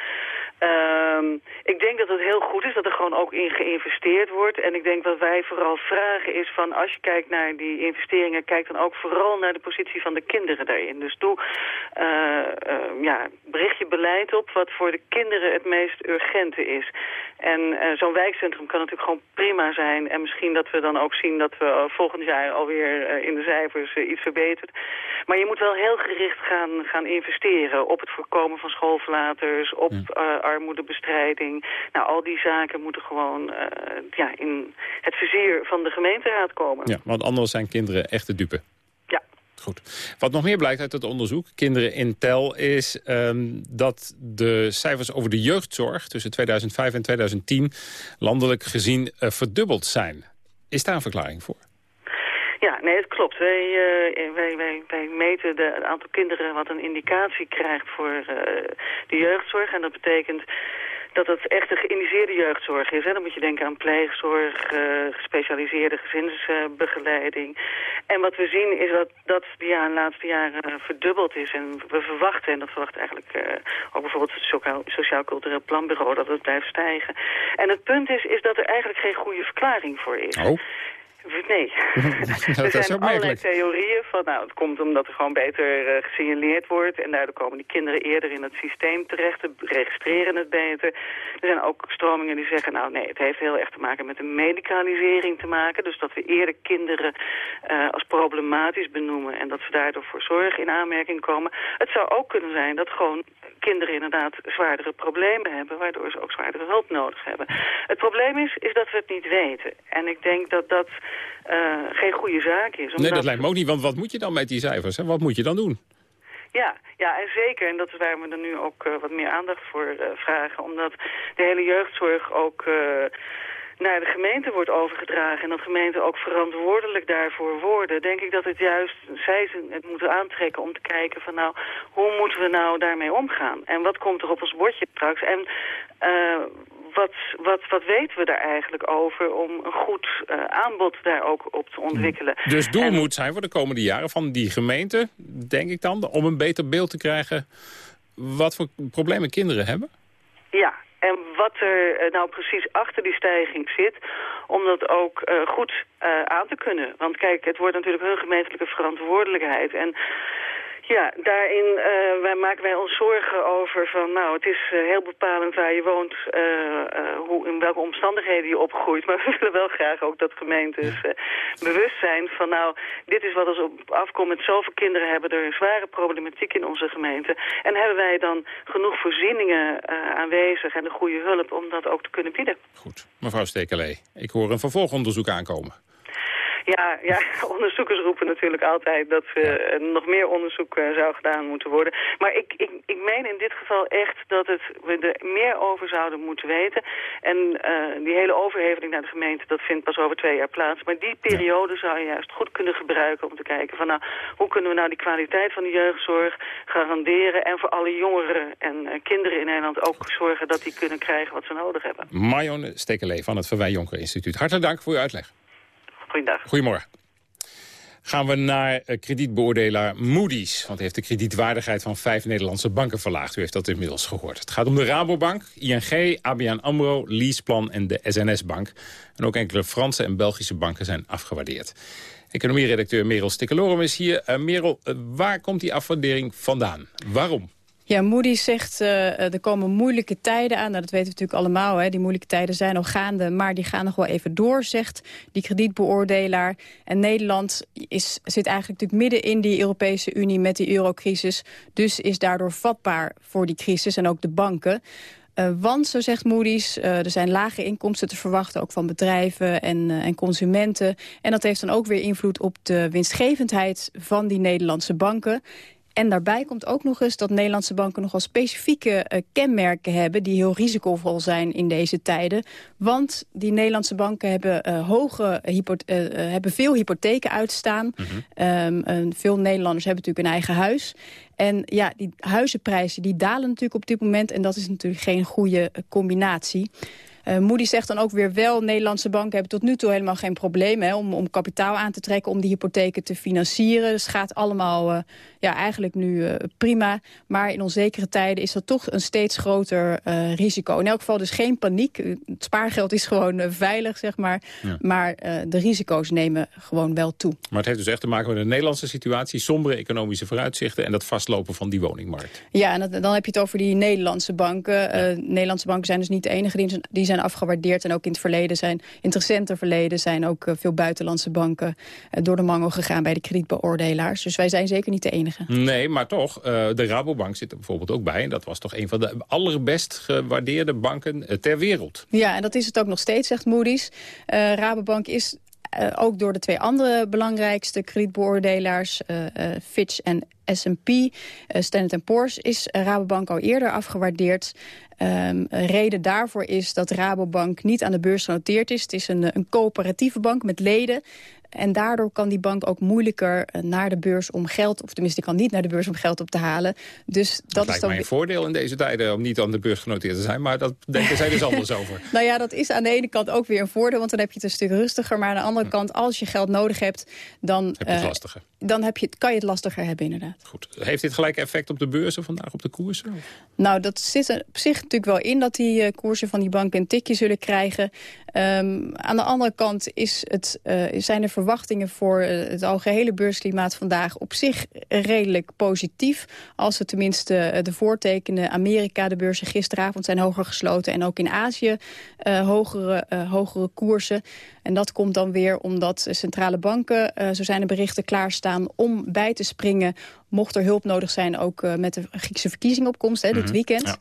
Uh, ik denk dat het heel goed is dat er gewoon ook in geïnvesteerd wordt. En ik denk wat wij vooral vragen is van... als je kijkt naar die investeringen, kijk dan ook vooral naar de positie van de kinderen daarin. Dus doe, uh, ja, bericht je beleid op wat voor de kinderen het meest urgente is. En zo'n wijkcentrum kan natuurlijk gewoon prima zijn. En misschien dat we dan ook zien dat we volgend jaar alweer uh, in de cijfers uh, iets verbeterd. Maar je moet wel heel gericht gaan, gaan investeren op het voorkomen van schoolverlaters, op armoedebestrijding. Nou, al die zaken moeten gewoon ja, in het vizier van de gemeenteraad komen. Ja, want anders zijn kinderen echte dupe. Ja. Goed. Wat nog meer blijkt uit het onderzoek, Kinderen in Tel, is um, dat de cijfers over de jeugdzorg tussen 2005 en 2010 landelijk gezien uh, verdubbeld zijn. Is daar een verklaring voor? Ja, nee, het klopt. Wij, uh, wij, wij, wij meten de, het aantal kinderen wat een indicatie krijgt voor uh, de jeugdzorg. En dat betekent dat het echt een geïndiceerde jeugdzorg is. Hè. Dan moet je denken aan pleegzorg, gespecialiseerde gezinsbegeleiding. en wat we zien is dat dat ja, de laatste jaren verdubbeld is. En we verwachten, en dat verwacht eigenlijk ook bijvoorbeeld het Sociaal-Cultureel Planbureau, dat het blijft stijgen. En het punt is, is dat er eigenlijk geen goede verklaring voor is. Oh. Nee. er zijn allerlei theorieën van, nou, het komt omdat er gewoon beter uh, gesignaleerd wordt en daardoor komen die kinderen eerder in het systeem terecht, registreren het beter. Er zijn ook stromingen die zeggen, nou nee, het heeft heel erg te maken met een medicalisering te maken, dus dat we eerder kinderen uh, als problematisch benoemen en dat ze daardoor voor zorg in aanmerking komen. Het zou ook kunnen zijn dat gewoon kinderen inderdaad zwaardere problemen hebben, waardoor ze ook zwaardere hulp nodig hebben. Het probleem is, is dat we het niet weten. En ik denk dat dat geen goede zaak is. Nee, dat lijkt me ook niet, want wat moet je dan met die cijfers? Hè? Wat moet je dan doen? Ja, ja, en zeker. En dat is waar we er nu ook uh, wat meer aandacht voor uh, vragen. Omdat de hele jeugdzorg ook naar de gemeente wordt overgedragen... en dat gemeenten ook verantwoordelijk daarvoor worden... denk ik dat het juist zij het moeten aantrekken om te kijken van... nou, hoe moeten we nou daarmee omgaan? En wat komt er op ons bordje straks? En wat, wat, wat weten we daar eigenlijk over om een goed uh, aanbod daar ook op te ontwikkelen? Dus doel moet zijn voor de komende jaren van die gemeente, denk ik dan... om een beter beeld te krijgen wat voor problemen kinderen hebben? Ja, en wat er uh, nou precies achter die stijging zit, om dat ook uh, goed uh, aan te kunnen. Want kijk, het wordt natuurlijk hun gemeentelijke verantwoordelijkheid. En ja, daarin uh, wij maken wij ons zorgen over van, nou, het is uh, heel bepalend waar je woont, uh, hoe, in welke omstandigheden je opgroeit. Maar we willen wel graag ook dat gemeentes bewust zijn van, nou, dit is wat ons op afkomt. Met zoveel kinderen hebben er een zware problematiek in onze gemeente. En hebben wij dan genoeg voorzieningen aanwezig en de goede hulp om dat ook te kunnen bieden. Goed. Mevrouw Stekelee, ik hoor een vervolgonderzoek aankomen. Ja, ja, onderzoekers roepen natuurlijk altijd dat er nog meer onderzoek uh, zou gedaan moeten worden. Maar ik, ik, ik meen in dit geval echt dat het, we er meer over zouden moeten weten. En uh, die hele overheveling naar de gemeente, dat vindt pas over twee jaar plaats. Maar die periode zou je juist goed kunnen gebruiken om te kijken van nou, hoe kunnen we nou die kwaliteit van de jeugdzorg garanderen. En voor alle jongeren en kinderen in Nederland ook zorgen dat die kunnen krijgen wat ze nodig hebben. Marion Stekelee van het Verwij Jonker Instituut. Hartelijk dank voor uw uitleg. Goedendag. Goedemorgen. Gaan we naar kredietbeoordelaar Moody's. Want heeft de kredietwaardigheid van vijf Nederlandse banken verlaagd. U heeft dat inmiddels gehoord. Het gaat om de Rabobank, ING, ABN AMRO, Leaseplan en de SNS-bank. En ook enkele Franse en Belgische banken zijn afgewaardeerd. Economieredacteur Merel Stikkelorum is hier. Uh, Merel, uh, waar komt die afwaardering vandaan? Waarom? Ja, Moody's zegt uh, er komen moeilijke tijden aan. Nou, dat weten we natuurlijk allemaal. Hè. Die moeilijke tijden zijn al gaande, maar die gaan nog wel even door, zegt die kredietbeoordelaar. En Nederland is, zit eigenlijk natuurlijk midden in die Europese Unie met die eurocrisis. Dus is daardoor vatbaar voor die crisis en ook de banken. Uh, want, zo zegt Moody's, er zijn lage inkomsten te verwachten... ook van bedrijven en, en consumenten. En dat heeft dan ook weer invloed op de winstgevendheid van die Nederlandse banken. En daarbij komt ook nog eens dat Nederlandse banken nogal specifieke uh, kenmerken hebben... die heel risicovol zijn in deze tijden. Want die Nederlandse banken hebben, uh, hoge uh, hebben veel hypotheken uitstaan. Mm -hmm. um, veel Nederlanders hebben natuurlijk een eigen huis. En ja, die huizenprijzen die dalen natuurlijk op dit moment... en dat is natuurlijk geen goede combinatie. Uh, Moody zegt dan ook weer wel... Nederlandse banken hebben tot nu toe helemaal geen probleem... Hè, om, om kapitaal aan te trekken, om die hypotheken te financieren. Dus gaat allemaal uh, ja, eigenlijk nu uh, prima. Maar in onzekere tijden is dat toch een steeds groter risico. In elk geval dus geen paniek. Het spaargeld is gewoon veilig, zeg maar. Ja. Maar de risico's nemen gewoon wel toe. Maar het heeft dus echt te maken met de Nederlandse situatie... sombere economische vooruitzichten... en dat vastlopen van die woningmarkt. Ja, en dat, dan heb je het over die Nederlandse banken. Ja. Nederlandse banken zijn dus niet de enige die, die zijn afgewaardeerd. En ook in het verleden zijn, in het verleden zijn ook uh, veel buitenlandse banken uh, door de mangel gegaan bij de kredietbeoordelaars. Dus wij zijn zeker niet de enige. Nee, maar toch, uh, de Rabobank zit er bijvoorbeeld ook bij. En dat was toch een van de allerbest gewaardeerde banken ter wereld. Ja, en dat is het ook nog steeds, zegt Moody's. Rabobank is uh, ook door de twee andere belangrijkste kredietbeoordelaars, uh, Fitch en S&P, Standard Poor's, is Rabobank al eerder afgewaardeerd. Um, reden daarvoor is dat Rabobank niet aan de beurs genoteerd is. Het is een, een coöperatieve bank met leden. En daardoor kan die bank ook moeilijker naar de beurs om geld... of tenminste, kan niet naar de beurs om geld op te halen. Dus dat, dat is dan... mij een voordeel in deze tijden om niet aan de beurs genoteerd te zijn. Maar dat denken zij dus anders over. Nou ja, dat is aan de ene kant ook weer een voordeel... want dan heb je het een stuk rustiger. Maar aan de andere hm. kant, als je geld nodig hebt... dan, heb je het uh, lastiger. Dan heb je, kan je het lastiger hebben, inderdaad. Goed. Heeft dit gelijk effect op de beurzen vandaag, op de koersen? Nou, dat zit er op zich natuurlijk wel in... dat die uh, koersen van die banken een tikje zullen krijgen. Um, aan de andere kant is het, uh, zijn er verwachtingen voor het algehele beursklimaat vandaag op zich redelijk positief. Als we tenminste de voortekenen Amerika, de beurzen gisteravond zijn hoger gesloten. En ook in Azië uh, hogere, uh, hogere koersen. En dat komt dan weer omdat centrale banken, zo zijn de berichten, klaarstaan om bij te springen. Mocht er hulp nodig zijn, ook met de Griekse verkiezingopkomst hè, dit -hmm. weekend. Ja.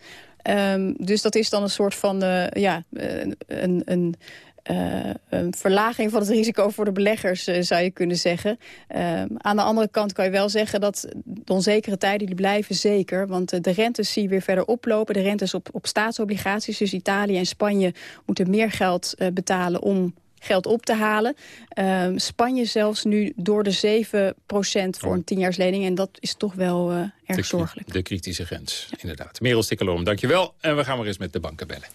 Um, dus dat is dan een soort van, ja, een... een een verlaging van het risico voor de beleggers, zou je kunnen zeggen. Ehm, aan de andere kant kan je wel zeggen dat de onzekere tijden die blijven zeker. Want de rentes zie je weer verder oplopen. De rentes op, op staatsobligaties, dus Italië en Spanje moeten meer geld betalen om geld op te halen. Ehm, Spanje zelfs nu door de 7% voor een tienjaarslening. En dat is toch wel uh, erg de, zorgelijk. De kritische grens, inderdaad. Merel Stikkeloom, dankjewel. En we gaan maar eens met de banken bellen.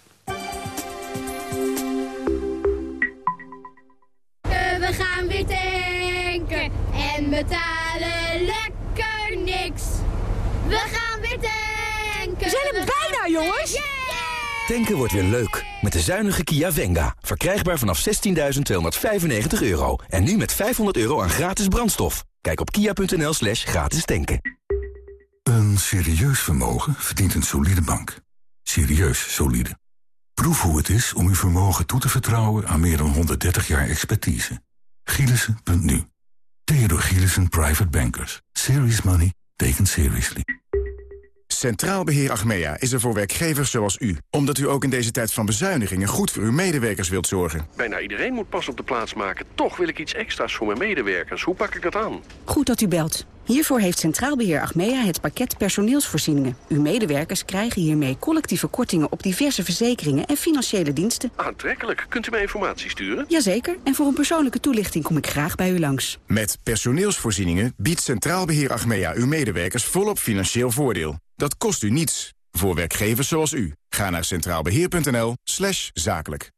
We gaan weer tanken en betalen lekker niks. We gaan weer tanken. We zijn er bijna, jongens. Tanken wordt weer leuk. Met de zuinige Kia Venga. Verkrijgbaar vanaf 16.295 euro. En nu met 500 euro aan gratis brandstof. Kijk op kia.nl slash gratis tanken. Een serieus vermogen verdient een solide bank. Serieus solide. Proef hoe het is om uw vermogen toe te vertrouwen aan meer dan 130 jaar expertise. Gielissen.nu. Theodor Gielissen Private Bankers. Serious money taken seriously. Centraal Beheer Achmea is er voor werkgevers zoals u. Omdat u ook in deze tijd van bezuinigingen goed voor uw medewerkers wilt zorgen. Bijna iedereen moet pas op de plaats maken. Toch wil ik iets extra's voor mijn medewerkers. Hoe pak ik dat aan? Goed dat u belt. Hiervoor heeft Centraal Beheer Achmea het pakket personeelsvoorzieningen. Uw medewerkers krijgen hiermee collectieve kortingen op diverse verzekeringen en financiële diensten. Aantrekkelijk. Kunt u mij informatie sturen? Jazeker. En voor een persoonlijke toelichting kom ik graag bij u langs. Met personeelsvoorzieningen biedt Centraal Beheer Achmea uw medewerkers volop financieel voordeel. Dat kost u niets. Voor werkgevers zoals u. Ga naar centraalbeheer.nl slash zakelijk.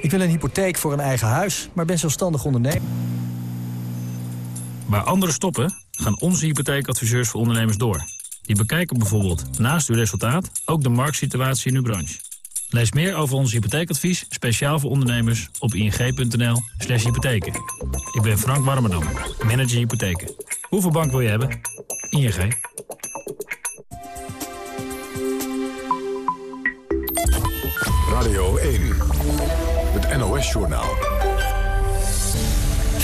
Ik wil een hypotheek voor een eigen huis, maar ben zelfstandig ondernemer. Waar anderen stoppen, gaan onze hypotheekadviseurs voor ondernemers door. Die bekijken bijvoorbeeld naast uw resultaat ook de marktsituatie in uw branche. Lees meer over ons hypotheekadvies, speciaal voor ondernemers, op ing.nl slash hypotheken. Ik ben Frank Warmerdam, manager hypotheken. Hoeveel bank wil je hebben? ING. Radio 1, het NOS-journaal.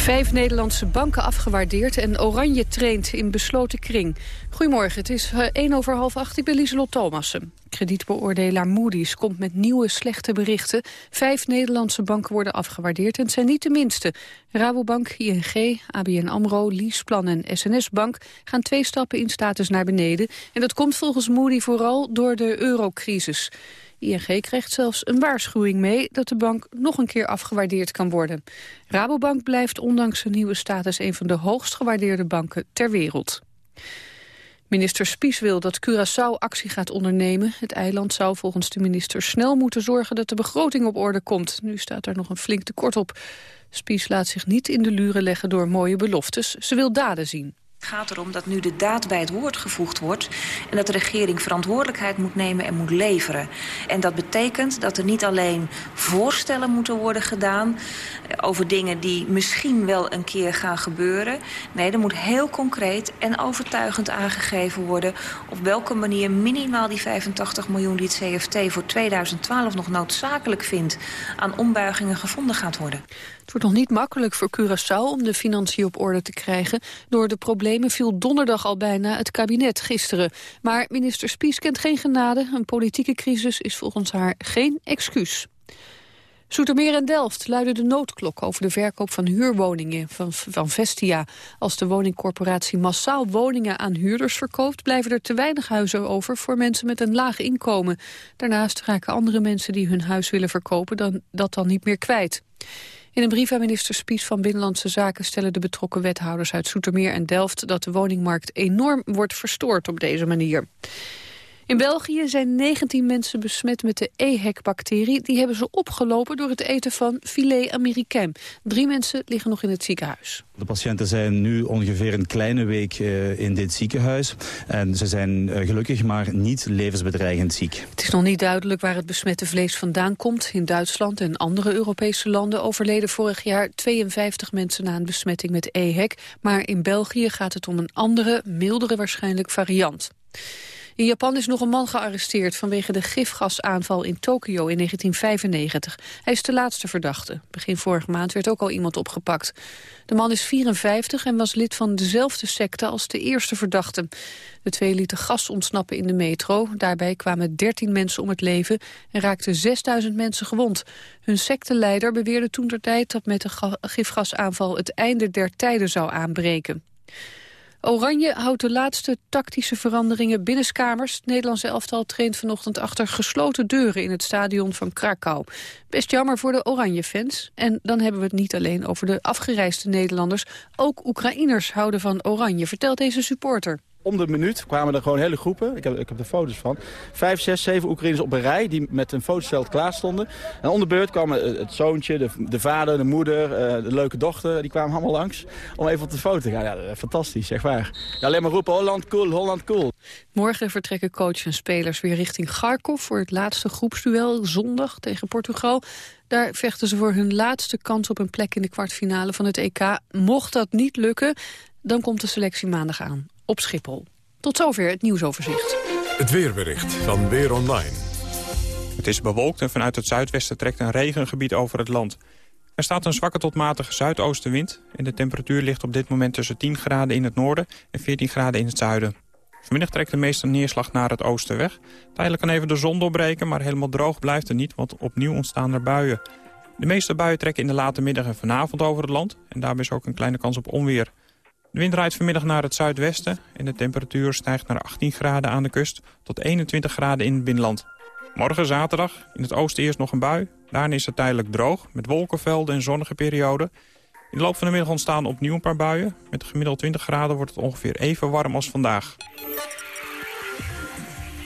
Vijf Nederlandse banken afgewaardeerd en Oranje traint in besloten kring. Goedemorgen, het is 1 eh, over half acht. Ik ben Lieselot Thomassen. Kredietbeoordelaar Moody's komt met nieuwe slechte berichten. Vijf Nederlandse banken worden afgewaardeerd en het zijn niet de minste. Rabobank, ING, ABN AMRO, Leaseplan en SNS Bank gaan twee stappen in status naar beneden. En dat komt volgens Moody vooral door de eurocrisis. ING krijgt zelfs een waarschuwing mee dat de bank nog een keer afgewaardeerd kan worden. Rabobank blijft ondanks zijn nieuwe status een van de hoogst gewaardeerde banken ter wereld. Minister Spies wil dat Curaçao actie gaat ondernemen. Het eiland zou volgens de minister snel moeten zorgen dat de begroting op orde komt. Nu staat er nog een flink tekort op. Spies laat zich niet in de luren leggen door mooie beloftes. Ze wil daden zien. Het gaat erom dat nu de daad bij het woord gevoegd wordt... en dat de regering verantwoordelijkheid moet nemen en moet leveren. En dat betekent dat er niet alleen voorstellen moeten worden gedaan... over dingen die misschien wel een keer gaan gebeuren. Nee, er moet heel concreet en overtuigend aangegeven worden... op welke manier minimaal die 85 miljoen die het CFT voor 2012 nog noodzakelijk vindt... aan ombuigingen gevonden gaat worden. Het wordt nog niet makkelijk voor Curaçao om de financiën op orde te krijgen. Door de problemen viel donderdag al bijna het kabinet gisteren. Maar minister Spies kent geen genade. Een politieke crisis is volgens haar geen excuus. Zoetermeer en Delft luiden de noodklok over de verkoop van huurwoningen van, van Vestia. Als de woningcorporatie massaal woningen aan huurders verkoopt... blijven er te weinig huizen over voor mensen met een laag inkomen. Daarnaast raken andere mensen die hun huis willen verkopen dan, dat dan niet meer kwijt. In een brief aan minister Spies van Binnenlandse Zaken stellen de betrokken wethouders uit Soetermeer en Delft dat de woningmarkt enorm wordt verstoord op deze manier. In België zijn 19 mensen besmet met de EHEC-bacterie. Die hebben ze opgelopen door het eten van filet américain. Drie mensen liggen nog in het ziekenhuis. De patiënten zijn nu ongeveer een kleine week uh, in dit ziekenhuis. En ze zijn uh, gelukkig maar niet levensbedreigend ziek. Het is nog niet duidelijk waar het besmette vlees vandaan komt. In Duitsland en andere Europese landen overleden vorig jaar 52 mensen na een besmetting met EHEC. Maar in België gaat het om een andere, mildere waarschijnlijk variant. In Japan is nog een man gearresteerd vanwege de gifgasaanval in Tokio in 1995. Hij is de laatste verdachte. Begin vorige maand werd ook al iemand opgepakt. De man is 54 en was lid van dezelfde secte als de eerste verdachte. De twee lieten gas ontsnappen in de metro. Daarbij kwamen 13 mensen om het leven en raakten 6000 mensen gewond. Hun secteleider beweerde toen ter tijd dat met de gifgasaanval het einde der tijden zou aanbreken. Oranje houdt de laatste tactische veranderingen binnenskamers. Het Nederlandse elftal traint vanochtend achter gesloten deuren in het stadion van Krakau. Best jammer voor de Oranje-fans. En dan hebben we het niet alleen over de afgereisde Nederlanders. Ook Oekraïners houden van Oranje, vertelt deze supporter om de minuut kwamen er gewoon hele groepen. Ik heb, ik heb er foto's van. Vijf, zes, zeven Oekraïners op een rij die met een fotostel klaar stonden. En om beurt kwamen het zoontje, de, de vader, de moeder, eh, de leuke dochter. Die kwamen allemaal langs om even op de foto te gaan. Ja, fantastisch, zeg waar. Ja, alleen maar roepen, Holland cool, Holland cool. Morgen vertrekken coach en spelers weer richting Kharkov... voor het laatste groepsduel zondag tegen Portugal. Daar vechten ze voor hun laatste kans op een plek in de kwartfinale van het EK. Mocht dat niet lukken, dan komt de selectie maandag aan op Schiphol. Tot zover het nieuwsoverzicht. Het weerbericht van Weer Online. Het is bewolkt en vanuit het zuidwesten trekt een regengebied over het land. Er staat een zwakke tot matige zuidoostenwind... en de temperatuur ligt op dit moment tussen 10 graden in het noorden en 14 graden in het zuiden. Vanmiddag trekt de meeste neerslag naar het oosten weg. Tijdelijk kan even de zon doorbreken, maar helemaal droog blijft het niet... want opnieuw ontstaan er buien. De meeste buien trekken in de late middag en vanavond over het land... en daarbij is ook een kleine kans op onweer. De wind draait vanmiddag naar het zuidwesten en de temperatuur stijgt naar 18 graden aan de kust tot 21 graden in het binnenland. Morgen zaterdag in het oosten eerst nog een bui. Daarna is het tijdelijk droog met wolkenvelden en zonnige perioden. In de loop van de middag ontstaan opnieuw een paar buien. Met gemiddeld 20 graden wordt het ongeveer even warm als vandaag.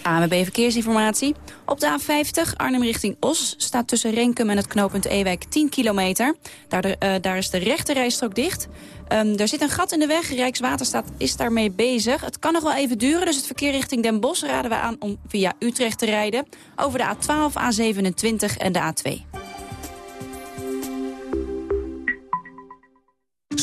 AMB Verkeersinformatie. Op de A50 Arnhem richting Os staat tussen Renkum en het knooppunt Ewijk 10 kilometer. Daar, de, uh, daar is de rechte rijstrook dicht. Um, er zit een gat in de weg. Rijkswaterstaat is daarmee bezig. Het kan nog wel even duren, dus het verkeer richting Den Bosch raden we aan om via Utrecht te rijden. Over de A12, A27 en de A2.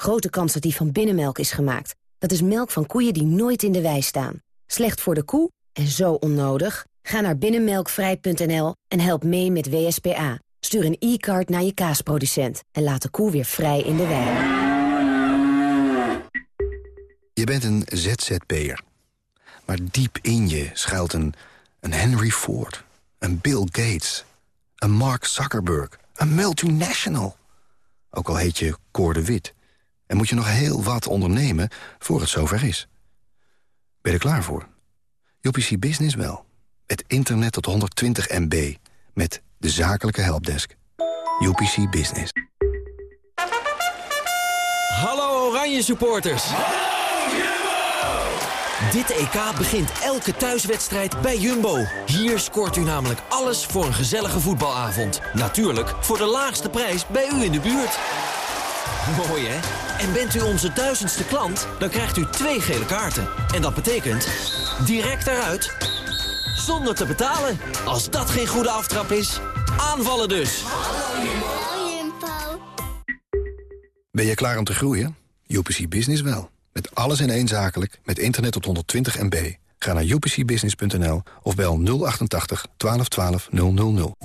Grote kans dat die van binnenmelk is gemaakt. Dat is melk van koeien die nooit in de wei staan. Slecht voor de koe en zo onnodig? Ga naar binnenmelkvrij.nl en help mee met WSPA. Stuur een e-card naar je kaasproducent en laat de koe weer vrij in de wei. Je bent een ZZP'er. Maar diep in je schuilt een, een Henry Ford, een Bill Gates, een Mark Zuckerberg, een multinational. Ook al heet je Cor de Wit en moet je nog heel wat ondernemen voor het zover is. Ben je er klaar voor? UPC Business wel. Het internet tot 120 MB. Met de zakelijke helpdesk. UPC Business. Hallo Oranje supporters. Dit EK begint elke thuiswedstrijd bij Jumbo. Hier scoort u namelijk alles voor een gezellige voetbalavond. Natuurlijk voor de laagste prijs bij u in de buurt. Mooi hè? En bent u onze duizendste klant, dan krijgt u twee gele kaarten. En dat betekent direct eruit, zonder te betalen. Als dat geen goede aftrap is, aanvallen dus. Ben je klaar om te groeien? UPC Business wel. Met alles in één zakelijk, met internet tot 120 MB. Ga naar upcbusiness.nl of bel 088 1212 000.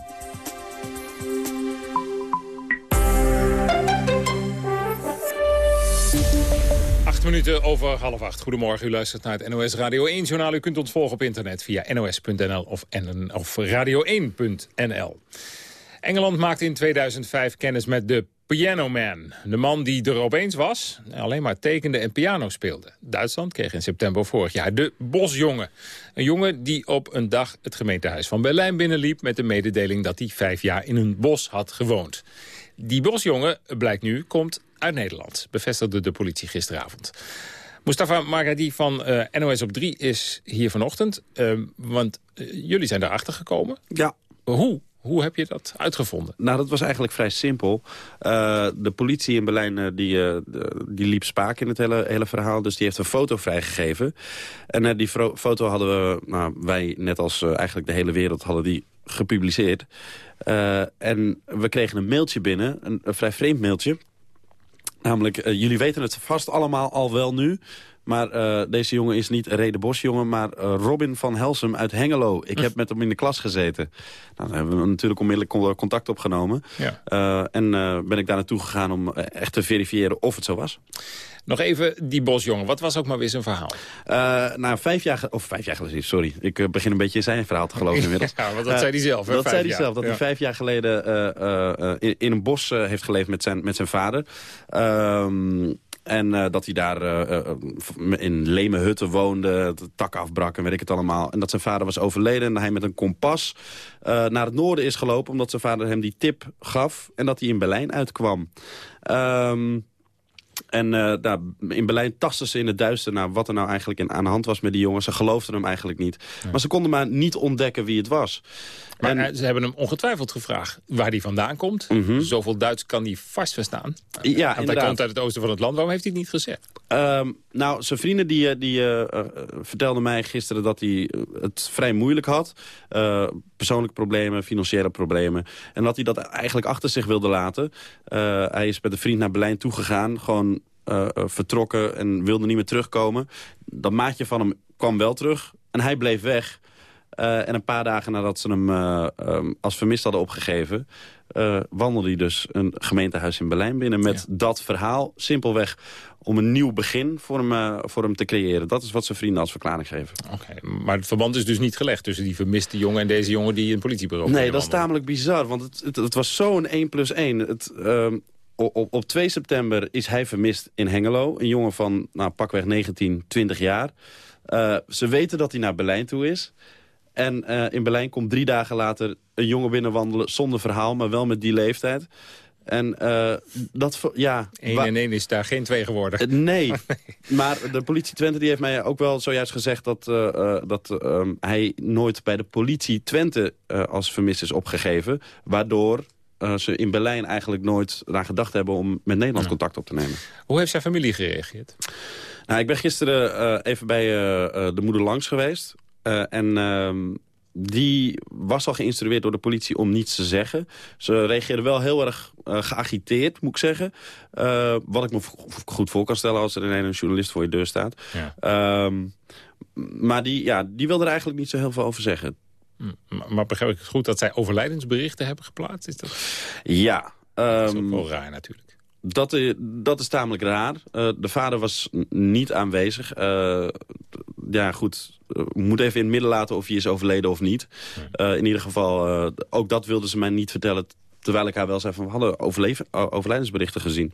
Minuten over half acht. Goedemorgen, u luistert naar het NOS Radio 1-journaal. U kunt ons volgen op internet via nos.nl of, of radio1.nl. Engeland maakte in 2005 kennis met de Piano Man. De man die er opeens was, alleen maar tekende en piano speelde. Duitsland kreeg in september vorig jaar de Bosjongen. Een jongen die op een dag het gemeentehuis van Berlijn binnenliep... met de mededeling dat hij vijf jaar in een bos had gewoond. Die bosjongen, blijkt nu, komt uit Nederland, bevestigde de politie gisteravond. Mustafa Margadi van uh, NOS op 3 is hier vanochtend. Uh, want uh, jullie zijn erachter gekomen. Ja. Hoe? Hoe heb je dat uitgevonden? Nou, dat was eigenlijk vrij simpel. Uh, de politie in Berlijn uh, die, uh, die liep spaak in het hele, hele verhaal. Dus die heeft een foto vrijgegeven. En die foto hadden we, nou, wij net als eigenlijk de hele wereld, hadden die gepubliceerd. en we kregen een mailtje binnen, een, een vrij vreemd mailtje. Namelijk, jullie weten het vast allemaal al wel nu... Maar uh, deze jongen is niet Rede Bosjongen, maar uh, Robin van Helsum uit Hengelo. Ik heb met hem in de klas gezeten. Nou, dan hebben we natuurlijk onmiddellijk contact opgenomen. Ja. Uh, en ben ik daar naartoe gegaan om echt te verifiëren of het zo was. Nog even die bosjongen. Wat was ook maar weer zijn verhaal? Uh, nou, vijf jaar, of vijf jaar geleden, sorry. Ik begin een beetje in zijn verhaal te geloven inmiddels. ja, want dat uh, zei hij zelf, hè? Dat zei hij zelf, dat ja. hij vijf jaar geleden in, in, een bos heeft geleefd met zijn, met zijn vader. En uh, dat hij daar uh, uh, in leme hutten woonde, de tak afbrak en weet ik het allemaal. En dat zijn vader was overleden en hij met een kompas naar het noorden is gelopen... omdat zijn vader hem die tip gaf en dat hij in Berlijn uitkwam. Um, en uh, daar, in Berlijn tasten ze in het duister naar wat er nou eigenlijk in, aan de hand was met die jongens. Ze geloofden hem eigenlijk niet. Ja. Maar ze konden maar niet ontdekken wie het was. Maar en, ze hebben hem ongetwijfeld gevraagd waar hij vandaan komt. Mhm. Zoveel Duits kan hij vast verstaan. Ja, Want hij komt uit het oosten van het land. Waarom heeft hij het niet gezegd? Um, nou, zijn vrienden die, die uh, uh, vertelden mij gisteren dat hij het vrij moeilijk had. Persoonlijke problemen, financiële problemen. En dat hij dat eigenlijk achter zich wilde laten. hij is met een vriend naar Berlijn toegegaan. Gewoon uh, vertrokken en wilde niet meer terugkomen. Dat maatje van hem kwam wel terug en hij bleef weg. Uh, en een paar dagen nadat ze hem uh, um, als vermist hadden opgegeven... wandelde hij dus een gemeentehuis in Berlijn binnen met ja. dat verhaal. Simpelweg om een nieuw begin voor hem, voor hem te creëren. Dat is wat zijn vrienden als verklaring geven. Oké, okay, maar het verband is dus niet gelegd tussen die vermiste jongen... en deze jongen die in het politiebureau Nee, dat is tamelijk bizar, want het, het, het was zo'n 1 plus 1. Het... Op, op 2 september is hij vermist in Hengelo. Een jongen van nou, pakweg 19, 20 jaar. Uh, ze weten dat hij naar Berlijn toe is. En uh, in Berlijn komt drie dagen later een jongen binnenwandelen... zonder verhaal, maar wel met die leeftijd. En uh, dat, ja... 1 en 1 is daar geen twee geworden. Uh, nee, maar de politie Twente die heeft mij ook wel zojuist gezegd... dat, uh, dat um, hij nooit bij de politie Twente als vermist is opgegeven. Waardoor uh, ze in Berlijn eigenlijk nooit aan gedacht hebben... om met Nederland ja. contact op te nemen. Hoe heeft zijn familie gereageerd? Nou, ik ben gisteren uh, even bij uh, de moeder langs geweest. en ehm, die was al geïnstrueerd door de politie om niets te zeggen. Ze reageerde wel heel erg geagiteerd, moet ik zeggen. wat ik me goed voor kan stellen als er een journalist voor je deur staat. Ja. Um, maar die, ja, die wilde er eigenlijk niet zo heel veel over zeggen. Maar begrijp ik het goed dat zij overlijdensberichten hebben geplaatst? Is dat... Ja. Dat is ook wel raar natuurlijk. Dat, dat is tamelijk raar. Uh, de vader was niet aanwezig. Uh, ja, goed. Uh, moet even in het midden laten of hij is overleden of niet. In ieder geval, ook dat wilden ze mij niet vertellen... terwijl ik haar wel zei van, we hadden overlijdensberichten gezien.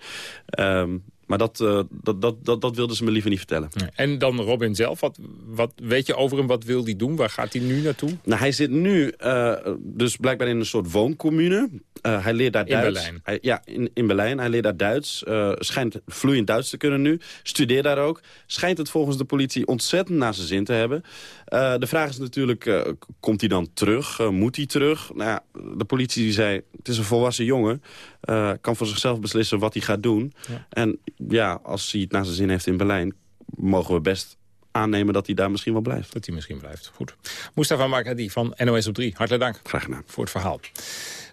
Um, maar dat, uh, dat, dat, dat, dat wilden ze me liever niet vertellen. Nee. En dan Robin zelf, wat, wat weet je over hem? Wat wil hij doen? Waar gaat hij nu naartoe? Nou, hij zit nu uh, dus blijkbaar in een soort wooncommune. Uh, hij leert daar in Duits. Berlijn? Hij, ja, in, in Berlijn. Hij leert daar Duits. schijnt vloeiend Duits te kunnen nu. Studeert daar ook. Schijnt het volgens de politie ontzettend naar zijn zin te hebben. De vraag is natuurlijk, komt hij dan terug? moet hij terug? Nou ja, de politie die zei, het is een volwassen jongen. kan voor zichzelf beslissen wat hij gaat doen. Ja. En ja, als hij het naar zijn zin heeft in Berlijn... mogen we best aannemen dat hij daar misschien wel blijft. Dat hij misschien blijft. Goed. Mustafa Makadi van NOS op 3. Hartelijk dank. Graag gedaan. Voor het verhaal.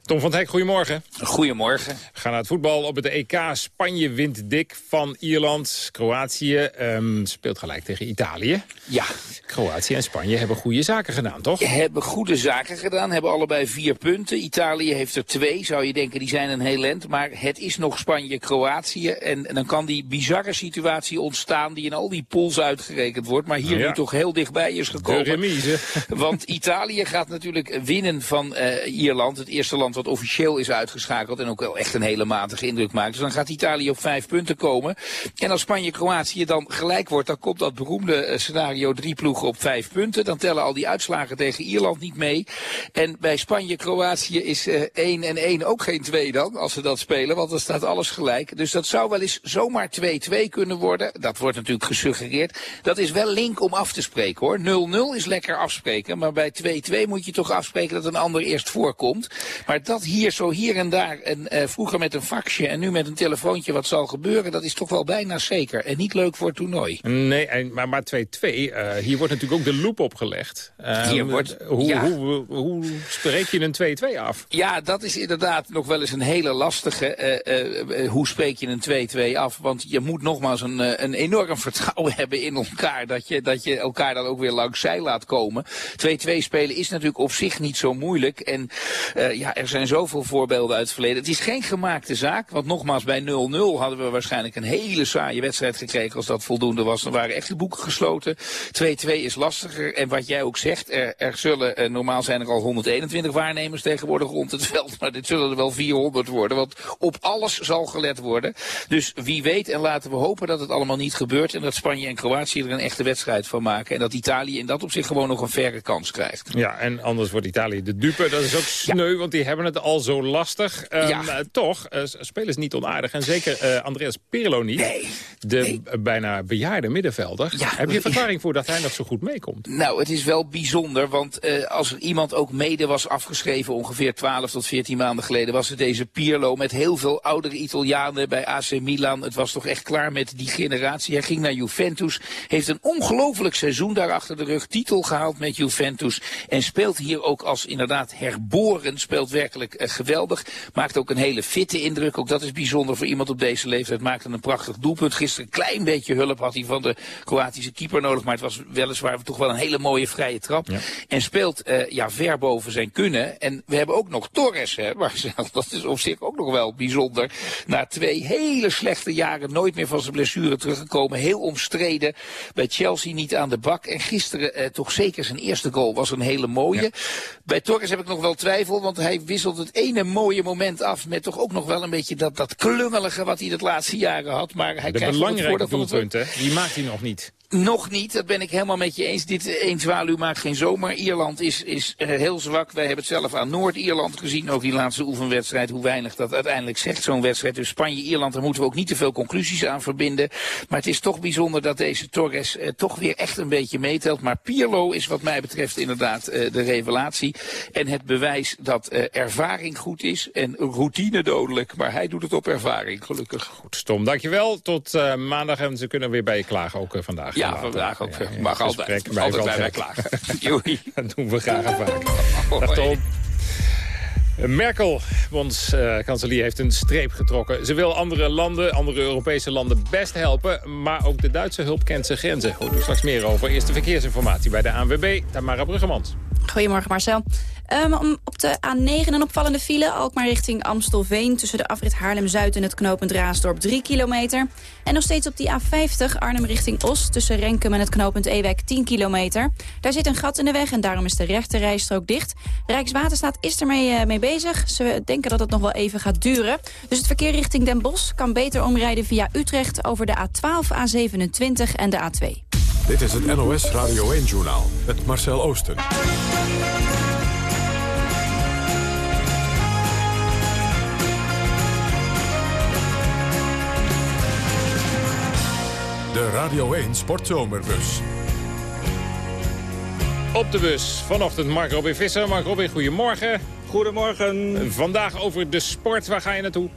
Tom van Hek, goedemorgen. Goedemorgen. We gaan naar het voetbal op het EK. Spanje wint dik van Ierland. Kroatië um, speelt gelijk tegen Italië. Ja. Kroatië en Spanje hebben goede zaken gedaan, toch? Hebben goede zaken gedaan, hebben allebei vier punten. Italië heeft er twee, zou je denken, die zijn een heel end. Maar het is nog Spanje-Kroatië. En, en, dan kan die bizarre situatie ontstaan die in al die pools uitgerekend wordt. Maar hier ja. nu toch heel dichtbij is gekomen. De remise. Want Italië gaat natuurlijk winnen van uh, Ierland. Het eerste land wat officieel is uitgeschakeld. En ook wel echt een hele matige indruk maakt. Dus dan gaat Italië op vijf punten komen. En als Spanje-Kroatië dan gelijk wordt, dan komt dat beroemde uh, scenario drie ploegen op vijf punten. Dan tellen al die uitslagen tegen Ierland niet mee. En bij Spanje-Kroatië is 1 en 1 ook geen 2 dan, als ze dat spelen. Want dan staat alles gelijk. Dus dat zou wel eens zomaar 2-2 kunnen worden. Dat wordt natuurlijk gesuggereerd. Dat is wel link om af te spreken hoor. 0-0 is lekker afspreken. Maar bij 2-2 moet je toch afspreken dat een ander eerst voorkomt. Maar dat hier zo hier en daar, en uh, vroeger met een faxje en nu met een telefoontje wat zal gebeuren, dat is toch wel bijna zeker. En niet leuk voor het toernooi. Nee, maar, maar 2-2, uh, hier wordt natuurlijk ook de loop opgelegd. Uh, hier wordt, hoe, ja. hoe, hoe, hoe, spreek je een 2-2 af? Ja, dat is inderdaad nog wel eens een hele lastige. hoe spreek je een 2-2 af? Want je moet nogmaals een, een enorm vertrouwen hebben in elkaar. Dat je, dat je elkaar dan ook weer langs zij laat komen. 2-2 spelen is natuurlijk op zich niet zo moeilijk. En ja, er zijn zoveel voorbeelden uit het verleden. Het is geen gemaakte zaak. Want nogmaals, bij 0-0 hadden we waarschijnlijk een hele saaie wedstrijd gekregen als dat voldoende was. Dan waren echt de boeken gesloten. 2-2 is lastiger. En wat jij ook zegt, er, er zullen, eh, normaal zijn er al 121 waarnemers tegenwoordig rond het veld. Maar dit zullen er wel 400 worden. Want op alles zal gelet worden. Dus wie weet en laten we hopen dat het allemaal niet gebeurt. En dat Spanje en Kroatië er een echte wedstrijd van maken. En dat Italië in dat opzicht gewoon nog een verre kans krijgt. Ja, en anders wordt Italië de dupe. Dat is ook sneu, want die hebben het al zo lastig. Um, ja. uh, toch, spelen ze niet onaardig. En zeker uh, Andreas Pirlo niet. Nee. De nee. bijna bejaarde middenvelder. Ja, Heb je verklaring voor dat hij nog zo goed meekomt? Nou, het is wel bijzonder. Want als er iemand ook mede was afgeschreven ongeveer 12 tot 14 maanden geleden... was het deze Pirlo met heel veel oudere Italianen bij AC Milan. Het was toch echt klaar met die generatie. Hij ging naar Juventus. Heeft een ongelooflijk seizoen daar achter de rug. Titel gehaald met Juventus. En speelt hier ook als inderdaad herboren. Speelt werkelijk geweldig. Maakt ook een hele fitte indruk. Ook dat is bijzonder voor iemand op deze leeftijd. Maakte een prachtig doelpunt. Gisteren een klein beetje hulp had hij van de Kroatische keeper nodig. Maar het was weliswaar toch wel een hele mooie vrije trap. Ja. En speelt uh, ja, ver boven zijn kunnen. En we hebben ook nog Torres. Hè, Marcel. Dat is op zich ook nog wel bijzonder. Na twee hele slechte jaren nooit meer van zijn blessure teruggekomen. Heel omstreden. Bij Chelsea niet aan de bak. En gisteren uh, toch zeker zijn eerste goal was een hele mooie. Ja. Bij Torres heb ik nog wel twijfel. Want hij wisselt het ene mooie moment af met toch ook nog wel een beetje dat, dat klungelige wat hij de laatste jaren had. Maar hij de krijgt belangrijke doelpunten, die maakt hij nog niet. Nog niet, dat ben ik helemaal met je eens. Dit één zwaluw maakt geen zomer. Ierland is, is uh, heel zwak. Wij hebben het zelf aan Noord-Ierland gezien. Ook die laatste oefenwedstrijd. Hoe weinig dat uiteindelijk zegt zo'n wedstrijd. Dus Spanje-Ierland, daar moeten we ook niet te veel conclusies aan verbinden. Maar het is toch bijzonder dat deze Torres uh, toch weer echt een beetje meetelt. Maar Pirlo is wat mij betreft inderdaad uh, de revelatie. En het bewijs dat ervaring goed is. En routine dodelijk. Maar hij doet het op ervaring, gelukkig. Goed, Tom, dankjewel. Tot maandag. En ze kunnen weer bij je klagen ook vandaag. Ja, vandaag ook. Ja, ja, mag altijd. Bij altijd bij mij dat doen we graag en vaak. Dag Tom. Merkel, ons uh, kanselier, heeft een streep getrokken. Ze wil andere landen, andere Europese landen best helpen. Maar ook de Duitse hulp kent zijn grenzen. Hoort u straks meer over. Eerste verkeersinformatie bij de ANWB. Tamara Bruggemans. Goedemorgen Marcel. Um, op de A9 een opvallende file. Alkmaar richting Amstelveen. Tussen de afrit Haarlem-Zuid en het knooppunt Raasdorp 3 kilometer. En nog steeds op die A50 Arnhem richting Os. Tussen Renkum en het knooppunt Ewijk 10 kilometer. Daar zit een gat in de weg en daarom is de rechte rijstrook dicht. Rijkswaterstaat is ermee uh, mee bezig. Ze denken dat het nog wel even gaat duren. Dus het verkeer richting Den Bosch kan beter omrijden via Utrecht... over de A12, A27 en de A2. Dit is het NOS Radio 1-journaal met Marcel Oosten. De Radio 1 Sportzomerbus. Op de bus vanochtend Mark Robin Visser. Mark Robin, goedemorgen. Goedemorgen. Vandaag over de sport. Waar ga je naartoe?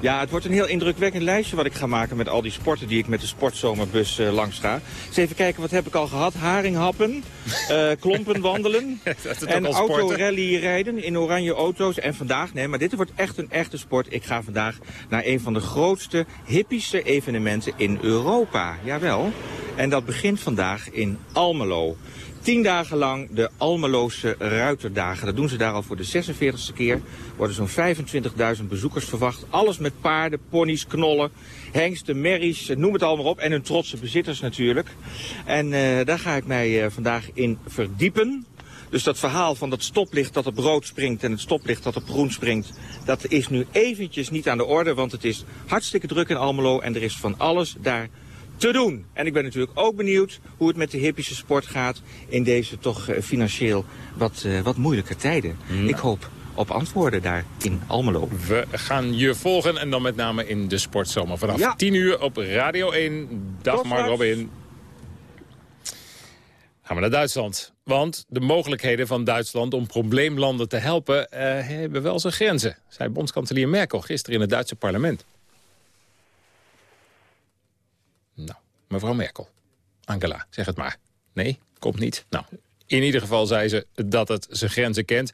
Ja, het wordt een heel indrukwekkend lijstje wat ik ga maken met al die sporten die ik met de sportzomerbus uh, langs ga. Eens even kijken, wat heb ik al gehad? Haringhappen, uh, klompen wandelen en autorally rijden in oranje auto's. En vandaag, nee, maar dit wordt echt een echte sport. Ik ga vandaag naar een van de grootste, hippieste evenementen in Europa. Jawel. En dat begint vandaag in Almelo. Tien dagen lang de Almeloze Ruiterdagen. Dat doen ze daar al voor de 46e keer. worden zo'n 25.000 bezoekers verwacht. Alles met paarden, ponies, knollen, hengsten, merries, noem het allemaal op. En hun trotse bezitters natuurlijk. En uh, daar ga ik mij uh, vandaag in verdiepen. Dus dat verhaal van dat stoplicht dat op rood springt en het stoplicht dat op groen springt... dat is nu eventjes niet aan de orde, want het is hartstikke druk in Almelo en er is van alles daar te doen. En ik ben natuurlijk ook benieuwd hoe het met de hippische sport gaat... in deze toch eh, financieel wat, uh, wat moeilijke tijden. Nou. Ik hoop op antwoorden daar in Almelo. We gaan je volgen en dan met name in de sportzomer. Vanaf Ja. 10 uur op Radio 1. Dag Tot Mark. Robin. Gaan we naar Duitsland. Want de mogelijkheden van Duitsland om probleemlanden te helpen... eh, hebben wel zijn grenzen, zei bondskanselier Merkel gisteren in het Duitse parlement. Nou, mevrouw Merkel. Angela, zeg het maar. Nee, komt niet. Nou, in ieder geval zei ze dat het zijn grenzen kent.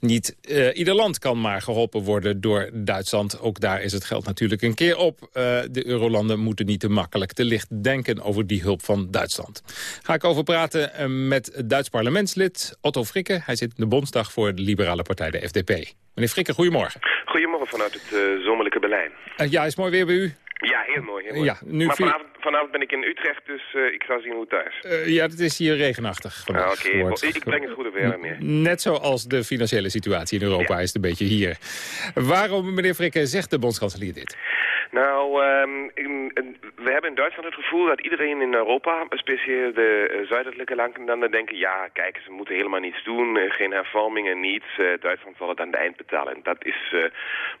Niet eh, ieder land kan maar geholpen worden door Duitsland. Ook daar is het geld natuurlijk een keer op. Eh, de eurolanden moeten niet te makkelijk te licht denken over die hulp van Duitsland. Ga ik over praten eh, met Duits parlementslid Otto Frikke. Hij zit in de Bondsdag voor de liberale partij, de FDP. Meneer Frikke, goedemorgen. Goedemorgen vanuit het zomerlijke Berlijn. Ja, is mooi weer bij u? Ja, heel mooi. Heel mooi. Ja, nu maar vanavond, vanavond ben ik in Utrecht, dus eh, ik ga zien hoe het thuis. Eh, ja, het is hier regenachtig. Ah, Oké, wordt. ik breng het goede weer meer. Net zoals de financiële situatie in Europa is het een beetje hier. Waarom, meneer Frikke, zegt de bondskanselier dit? Nou, ehm, in- we hebben in Duitsland het gevoel dat iedereen in Europa, speciaal de eh, zuidelijke landen, denken, ja, kijk, ze moeten helemaal niets doen, eh, geen hervormingen, niets. eh, Duitsland zal het aan het eind betalen. En dat is,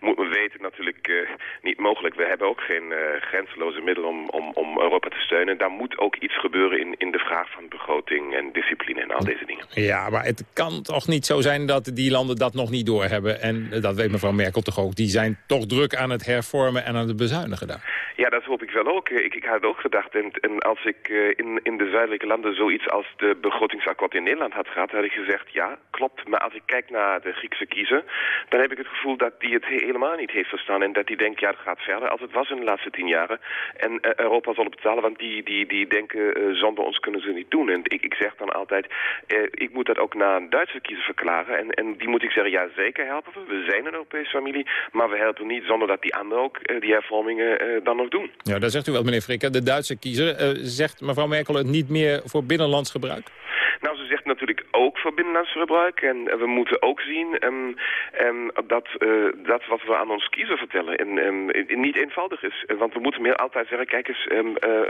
moet men weten, natuurlijk niet mogelijk. We hebben ook geen grenzeloze middelen om, om, om Europa te steunen. Daar moet ook iets gebeuren in, in de vraag van begroting en discipline en al deze dingen. Ja, maar het kan toch niet zo zijn dat die landen dat nog niet doorhebben. En dat weet mevrouw Merkel toch ook. Die zijn toch druk aan het hervormen en aan het bezuinigen daar. Ja, dat hoop ik wel ook. Ik, ik had ook gedacht. En, en als ik eh, in, in de zuidelijke landen zoiets als de begrotingsakkoord in Nederland had gehad, had ik gezegd, ja, klopt. Maar als ik kijk naar de Griekse kiezer, dan heb ik het gevoel dat die het he- helemaal niet heeft verstaan. En dat die denkt, ja, het gaat verder als het was in de laatste tien jaren. En eh, Europa zal het betalen, want die, die, die denken, eh, zonder ons kunnen ze niet doen. En ik, ik zeg dan altijd, eh, ik moet dat ook naar een Duitse kiezer verklaren. En, en die moet ik zeggen, ja, zeker helpen we. We zijn een Europese familie, maar we helpen niet zonder dat die anderen ook die eh, dan doen. Ja, daar zegt u wel, meneer Frikke. De Duitse kiezer eh, zegt mevrouw Merkel het niet meer voor binnenlands gebruik? Nou, ze zegt natuurlijk ook voor binnenlands verbruik. En we moeten ook zien ehm, ehm, dat eh, dat wat we aan ons kiezer vertellen en, ehm, eh, niet eenvoudig is. Eh, Want we moeten meer altijd zeggen, kijk eens, eh,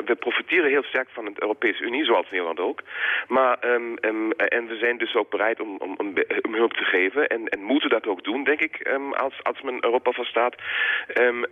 we profiteren heel sterk van de Europese Unie, zoals Nederland ook. Maar, en we zijn dus ook bereid om, om, om, hulp te geven en, en moeten dat ook doen, denk ik, als, als men Europa verstaat.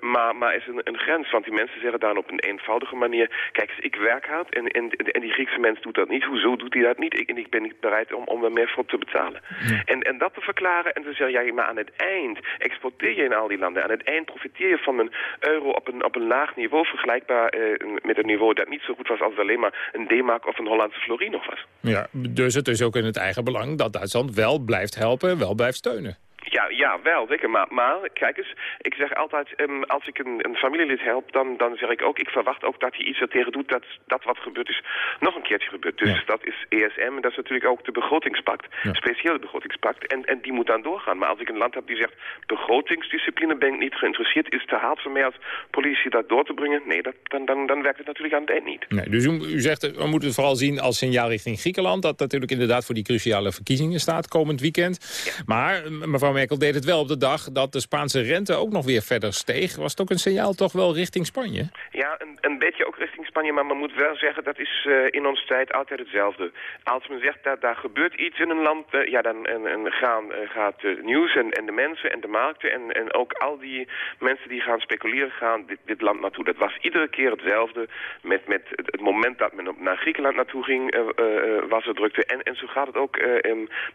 Maar, maar is een, grens, want die mensen zeggen dan op een eenvoudige manier, kijk eens, ik werk hard en, en, die Griekse mens doet dat niet. Hoezo doet hij dat niet? En ik ben niet bereid om, om er meer voor te betalen. En, en dat te verklaren en te zeggen, ja, maar aan het eind exporteer je in al die landen. Aan het eind profiteer je van een euro op een, op een laag niveau, vergelijkbaar eh, met een niveau dat niet zo goed was als het alleen maar een D-mark of een Hollandse florin nog was. Ja, dus het is ook in het eigen belang dat Duitsland wel blijft helpen, wel blijft steunen. Ja, ja, wel, zeker. Maar, maar kijk eens, ik zeg altijd, ehm, als ik een, een familielid help, dan, dan zeg ik ook, ik verwacht ook dat hij iets er tegen doet dat dat wat gebeurd is, nog een keertje gebeurt. Dus dat is ESM en dat is natuurlijk ook de begrotingspact, speciale begrotingspact. En, en die moet dan doorgaan. Maar als ik een land heb die zegt, begrotingsdiscipline ben ik niet geïnteresseerd, is het te haalt voor mij als politici dat door te brengen? Nee, dat, dan, dan, dan werkt het natuurlijk aan het eind niet. Nee, dus u, u zegt, we moeten het vooral zien als signaal richting Griekenland... dat natuurlijk inderdaad voor die cruciale verkiezingen staat komend weekend. Maar eh, mevrouw Merkel deed het wel op de dag dat de Spaanse rente ook nog weer verder steeg. Was het ook een signaal toch wel richting Spanje? Ja, een, een beetje ook richting Spanje, maar men moet wel zeggen dat is eh, in onze tijd altijd hetzelfde. Als men zegt dat daar gebeurt iets in een land, eh, ja, dan gaan, eh, gaat het nieuws en, en de mensen en de markten en, en ook al die mensen die gaan speculeren gaan dit, dit land naartoe. Dat was iedere keer hetzelfde met, met het, moment dat men op, naar Griekenland naartoe ging, was er drukte. En, en zo gaat het ook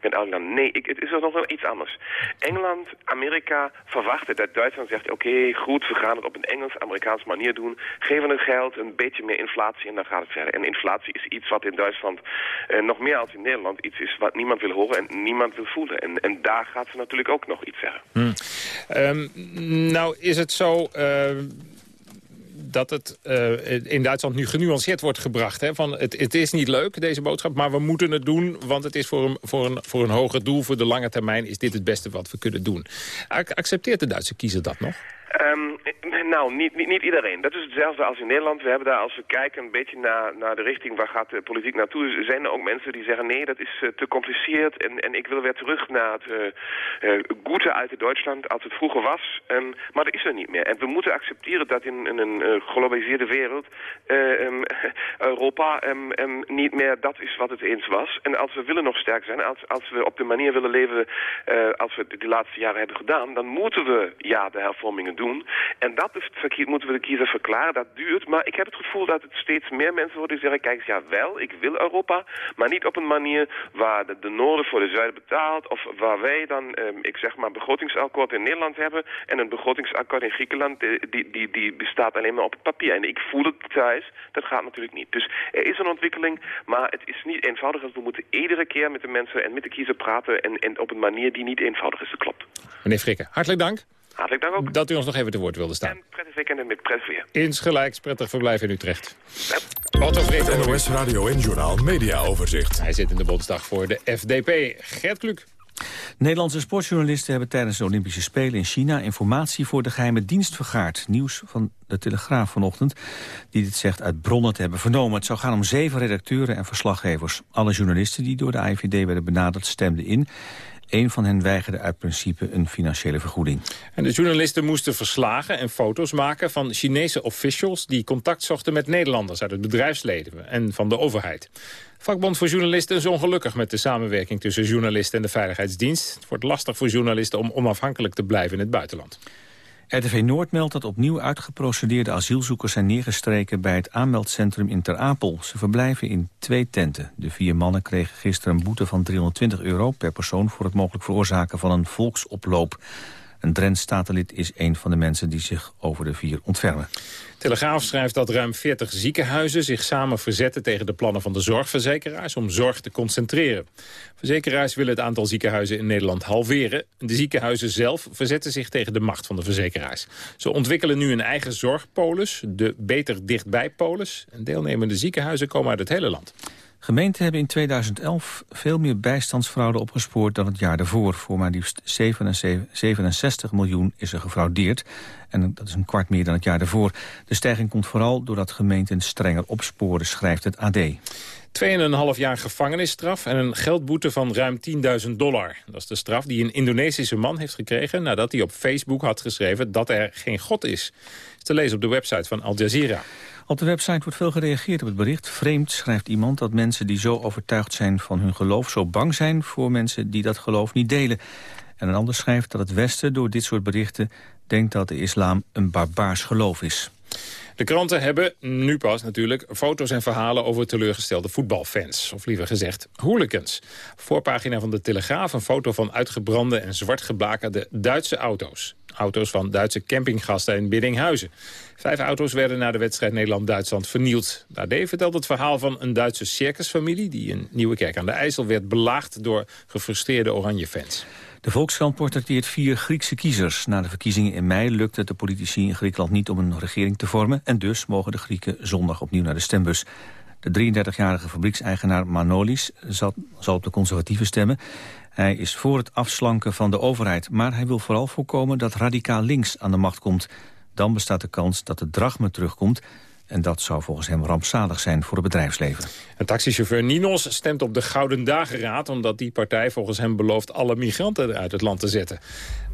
met alle landen. Nee, ik, het is nog wel iets anders. Engeland, Amerika verwachten dat Duitsland zegt, oké, goed, we gaan het op een Engels-Amerikaans manier doen. Geven het geld, een beetje meer inflatie en dan gaat het verder. En inflatie is iets wat in Duitsland eh, nog meer als in Nederland iets is wat niemand wil horen en niemand wil voelen. En, en daar gaat ze natuurlijk ook nog iets zeggen. Hm. Ehm, nou is het zo... eh, dat het eh, in Duitsland nu genuanceerd wordt gebracht. Hè? Van het, het is niet leuk, deze boodschap, maar we moeten het doen... want het is voor een, voor, een, voor een hoger doel, voor de lange termijn... is dit het beste wat we kunnen doen. Ac- accepteert de Duitse kiezer dat nog? Ehm, nou, niet, niet, niet, iedereen. Dat is hetzelfde als in Nederland. We hebben daar, als we kijken een beetje naar, naar de richting waar gaat de politiek naartoe, zijn er ook mensen die zeggen nee, dat is uh, te compliceerd en, en ik wil weer terug naar het uh, uh, goede uit Duitsland als het vroeger was. Um, maar dat is er niet meer. En we moeten accepteren dat in, in een globaliseerde wereld um, Europa um, niet meer dat is wat het eens was. En als we willen nog sterk zijn, als, als we op de manier willen leven als we de laatste jaren hebben gedaan, dan moeten we ja de hervormingen doen. En dat moeten we de kiezer verklaren. Dat duurt, maar ik heb het gevoel dat het steeds meer mensen worden die zeggen... kijk, ja wel, ik wil Europa, maar niet op een manier waar de, de noorden voor de zuiden betaalt... of waar wij dan, um, ik zeg maar, begrotingsakkoord in Nederland hebben... en een begrotingsakkoord in Griekenland, die, die, die bestaat alleen maar op het papier. En ik voel het thuis, dat gaat natuurlijk niet. Dus er is een ontwikkeling, maar het is niet eenvoudig. We moeten iedere keer met de mensen en met de kiezer praten... en, en op een manier die niet eenvoudig is, dat klopt. Meneer Frikke, hartelijk dank. Hartelijk dank ook. Dat u ons nog even te woord wilde staan. En prettig weekend en met prettig weer. Insgelijks, prettig verblijf in Utrecht. Otto Het NOS Radio en Journaal Media Overzicht. Hij zit in de Bondsdag voor de FDP. Gert Kluk. Nederlandse sportjournalisten hebben tijdens de Olympische Spelen in China informatie voor de geheime dienst vergaard. Nieuws van de Telegraaf vanochtend, die dit zegt uit bronnen te hebben vernomen. Het zou gaan om zeven redacteuren en verslaggevers. Alle journalisten die door de IVD werden benaderd stemden in. Een van hen weigerde uit principe een financiële vergoeding. En de journalisten moesten verslagen en foto's maken van Chinese officials... die contact zochten met Nederlanders uit het bedrijfsleven en van de overheid. Vakbond voor Journalisten is ongelukkig met de samenwerking tussen journalisten en de Veiligheidsdienst. Het wordt lastig voor journalisten om onafhankelijk te blijven in het buitenland. RTV Noord meldt dat opnieuw uitgeprocedeerde asielzoekers zijn neergestreken bij het aanmeldcentrum in Ter Apel. Ze verblijven in twee tenten. De vier mannen kregen gisteren een boete van 320 euro per persoon voor het mogelijk veroorzaken van een volksoploop. Een Drents statenlid is een van de mensen die zich over de vier ontfermen. Telegraaf schrijft dat ruim 40 ziekenhuizen zich samen verzetten tegen de plannen van de zorgverzekeraars om zorg te concentreren. Verzekeraars willen het aantal ziekenhuizen in Nederland halveren. De ziekenhuizen zelf verzetten zich tegen de macht van de verzekeraars. Ze ontwikkelen nu een eigen zorgpolis, de Beter Dichtbij Polis. En deelnemende ziekenhuizen komen uit het hele land. Gemeenten hebben in 2011 veel meer bijstandsfraude opgespoord dan het jaar daarvoor. Voor maar liefst 67 miljoen is er gefraudeerd. En dat is een kwart meer dan het jaar daarvoor. De stijging komt vooral doordat gemeenten strenger opsporen, schrijft het AD. 2,5 jaar gevangenisstraf en een geldboete van ruim 10.000 dollar. Dat is de straf die een Indonesische man heeft gekregen... nadat hij op Facebook had geschreven dat er geen God is. is te lezen op de website van Al Jazeera. Op de website wordt veel gereageerd op het bericht. Vreemd schrijft iemand dat mensen die zo overtuigd zijn van hun geloof... zo bang zijn voor mensen die dat geloof niet delen. En een ander schrijft dat het Westen door dit soort berichten... denkt dat de islam een barbaars geloof is. De kranten hebben, nu pas natuurlijk, foto's en verhalen over teleurgestelde voetbalfans. Of liever gezegd, hooligans. Voorpagina van de Telegraaf een foto van uitgebrande en zwart geblakerde Duitse auto's. Auto's van Duitse campinggasten in Biddinghuizen. Vijf auto's werden na de wedstrijd Nederland-Duitsland vernield. AD vertelt het verhaal van een Duitse circusfamilie... die in Nieuwekerk aan de IJssel werd belaagd door gefrustreerde Oranje-fans. De Volkskrant portretteert vier Griekse kiezers. Na de verkiezingen in mei lukte het de politici in Griekenland niet om een regering te vormen... en dus mogen de Grieken zondag opnieuw naar de stembus. De 33-jarige fabriekseigenaar Manolis zal op de conservatieven stemmen. Hij is voor het afslanken van de overheid, maar hij wil vooral voorkomen dat radicaal links aan de macht komt. Dan bestaat de kans dat de drachme terugkomt en dat zou volgens hem rampzalig zijn voor het bedrijfsleven. En taxichauffeur Ninos stemt op de Gouden Dageraad... omdat die partij volgens hem belooft alle migranten uit het land te zetten.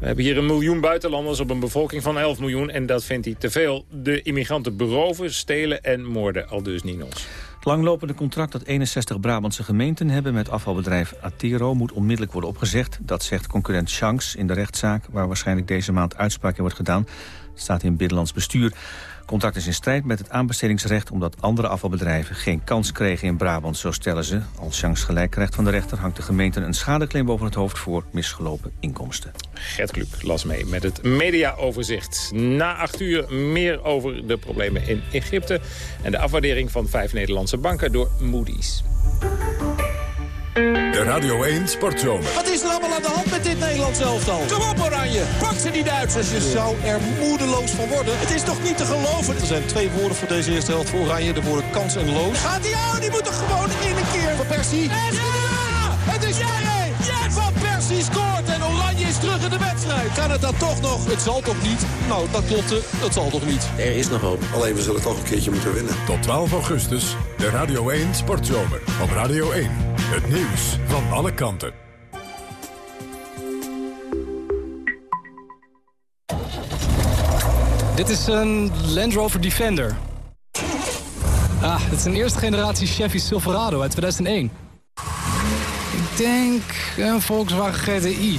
We hebben hier een miljoen buitenlanders op een bevolking van 11 miljoen... en dat vindt hij te veel. De immigranten beroven, stelen en moorden, al dus Ninos. Langlopende contract dat 61 Brabantse gemeenten hebben met afvalbedrijf Atero moet onmiddellijk worden opgezegd. Dat zegt concurrent Shanks in de rechtszaak waar waarschijnlijk deze maand uitspraak in wordt gedaan. Staat in binnenlands bestuur contract is in strijd met het aanbestedingsrecht... omdat andere afvalbedrijven geen kans kregen in Brabant, zo stellen ze. Als chance gelijk krijgt van de rechter... hangt de gemeente een schadeclaim boven het hoofd voor misgelopen inkomsten. Gert Kluk las mee met het mediaoverzicht. Na acht uur meer over de problemen in Egypte... en de afwaardering van vijf Nederlandse banken door Moody's. De Radio 1 Sportzomer. Wat is er allemaal aan de hand met dit Nederlands elftal? Kom op Oranje, pak ze die Duitsers. Je zou er moedeloos van worden. Het is toch niet te geloven? Er zijn twee woorden voor deze eerste helft voor Oranje. De woorden kans en loos. Gaat hij aan? Die moet toch gewoon in een keer. Van Persie. En ja! Het is 2-1. Yes! Van Persie scoort is terug eindigen de wedstrijd. Kan het dan toch nog? Het zal toch niet? Nou, dat klopte. Het zal toch niet? Er is nog hoop. Alleen we zullen toch een keertje moeten winnen. Tot 12 augustus, de Radio 1 Sportzomer. Op Radio 1. Het nieuws van alle kanten. Dit is een Land Rover Defender. Ah, het is een eerste generatie Chevy Silverado uit 2001. Ik denk een Volkswagen GTI.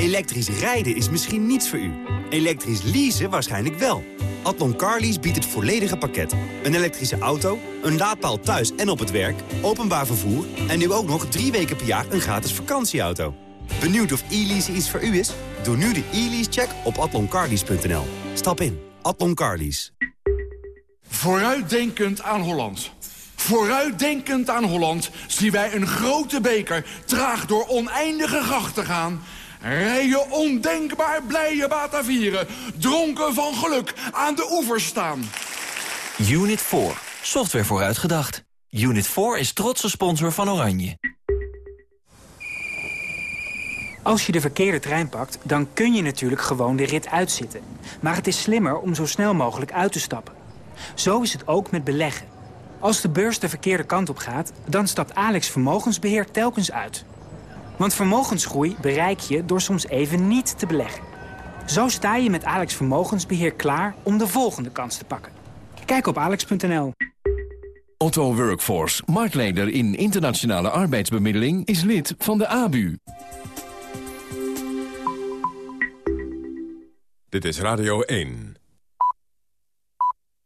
Elektrisch rijden is misschien niets voor u. Elektrisch leasen waarschijnlijk wel. Atlon Carlease biedt het volledige pakket. Een elektrische auto, een laadpaal thuis en op het werk, openbaar vervoer... en nu ook nog drie weken per jaar een gratis vakantieauto. Benieuwd of e-lease iets voor u is? Doe nu de e-lease-check op atloncarlease.nl. Stap in. Atlon Carlease. Vooruitdenkend aan Holland. Vooruitdenkend aan Holland zien wij een grote beker traag door oneindige grachten gaan... Rijden ondenkbaar blije Batavieren, dronken van geluk, aan de oevers staan. Unit 4, software vooruitgedacht. Unit 4 is trotse sponsor van Oranje. Als je de verkeerde trein pakt, dan kun je natuurlijk gewoon de rit uitzitten. Maar het is slimmer om zo snel mogelijk uit te stappen. Zo is het ook met beleggen. Als de beurs de verkeerde kant op gaat, dan stapt Alex Vermogensbeheer telkens uit. Want vermogensgroei bereik je door soms even niet te beleggen. Zo sta je met Alex Vermogensbeheer klaar om de volgende kans te pakken. Kijk op alex.nl. Otto Workforce, marktleider in internationale arbeidsbemiddeling, is lid van de ABU. Dit is Radio 1.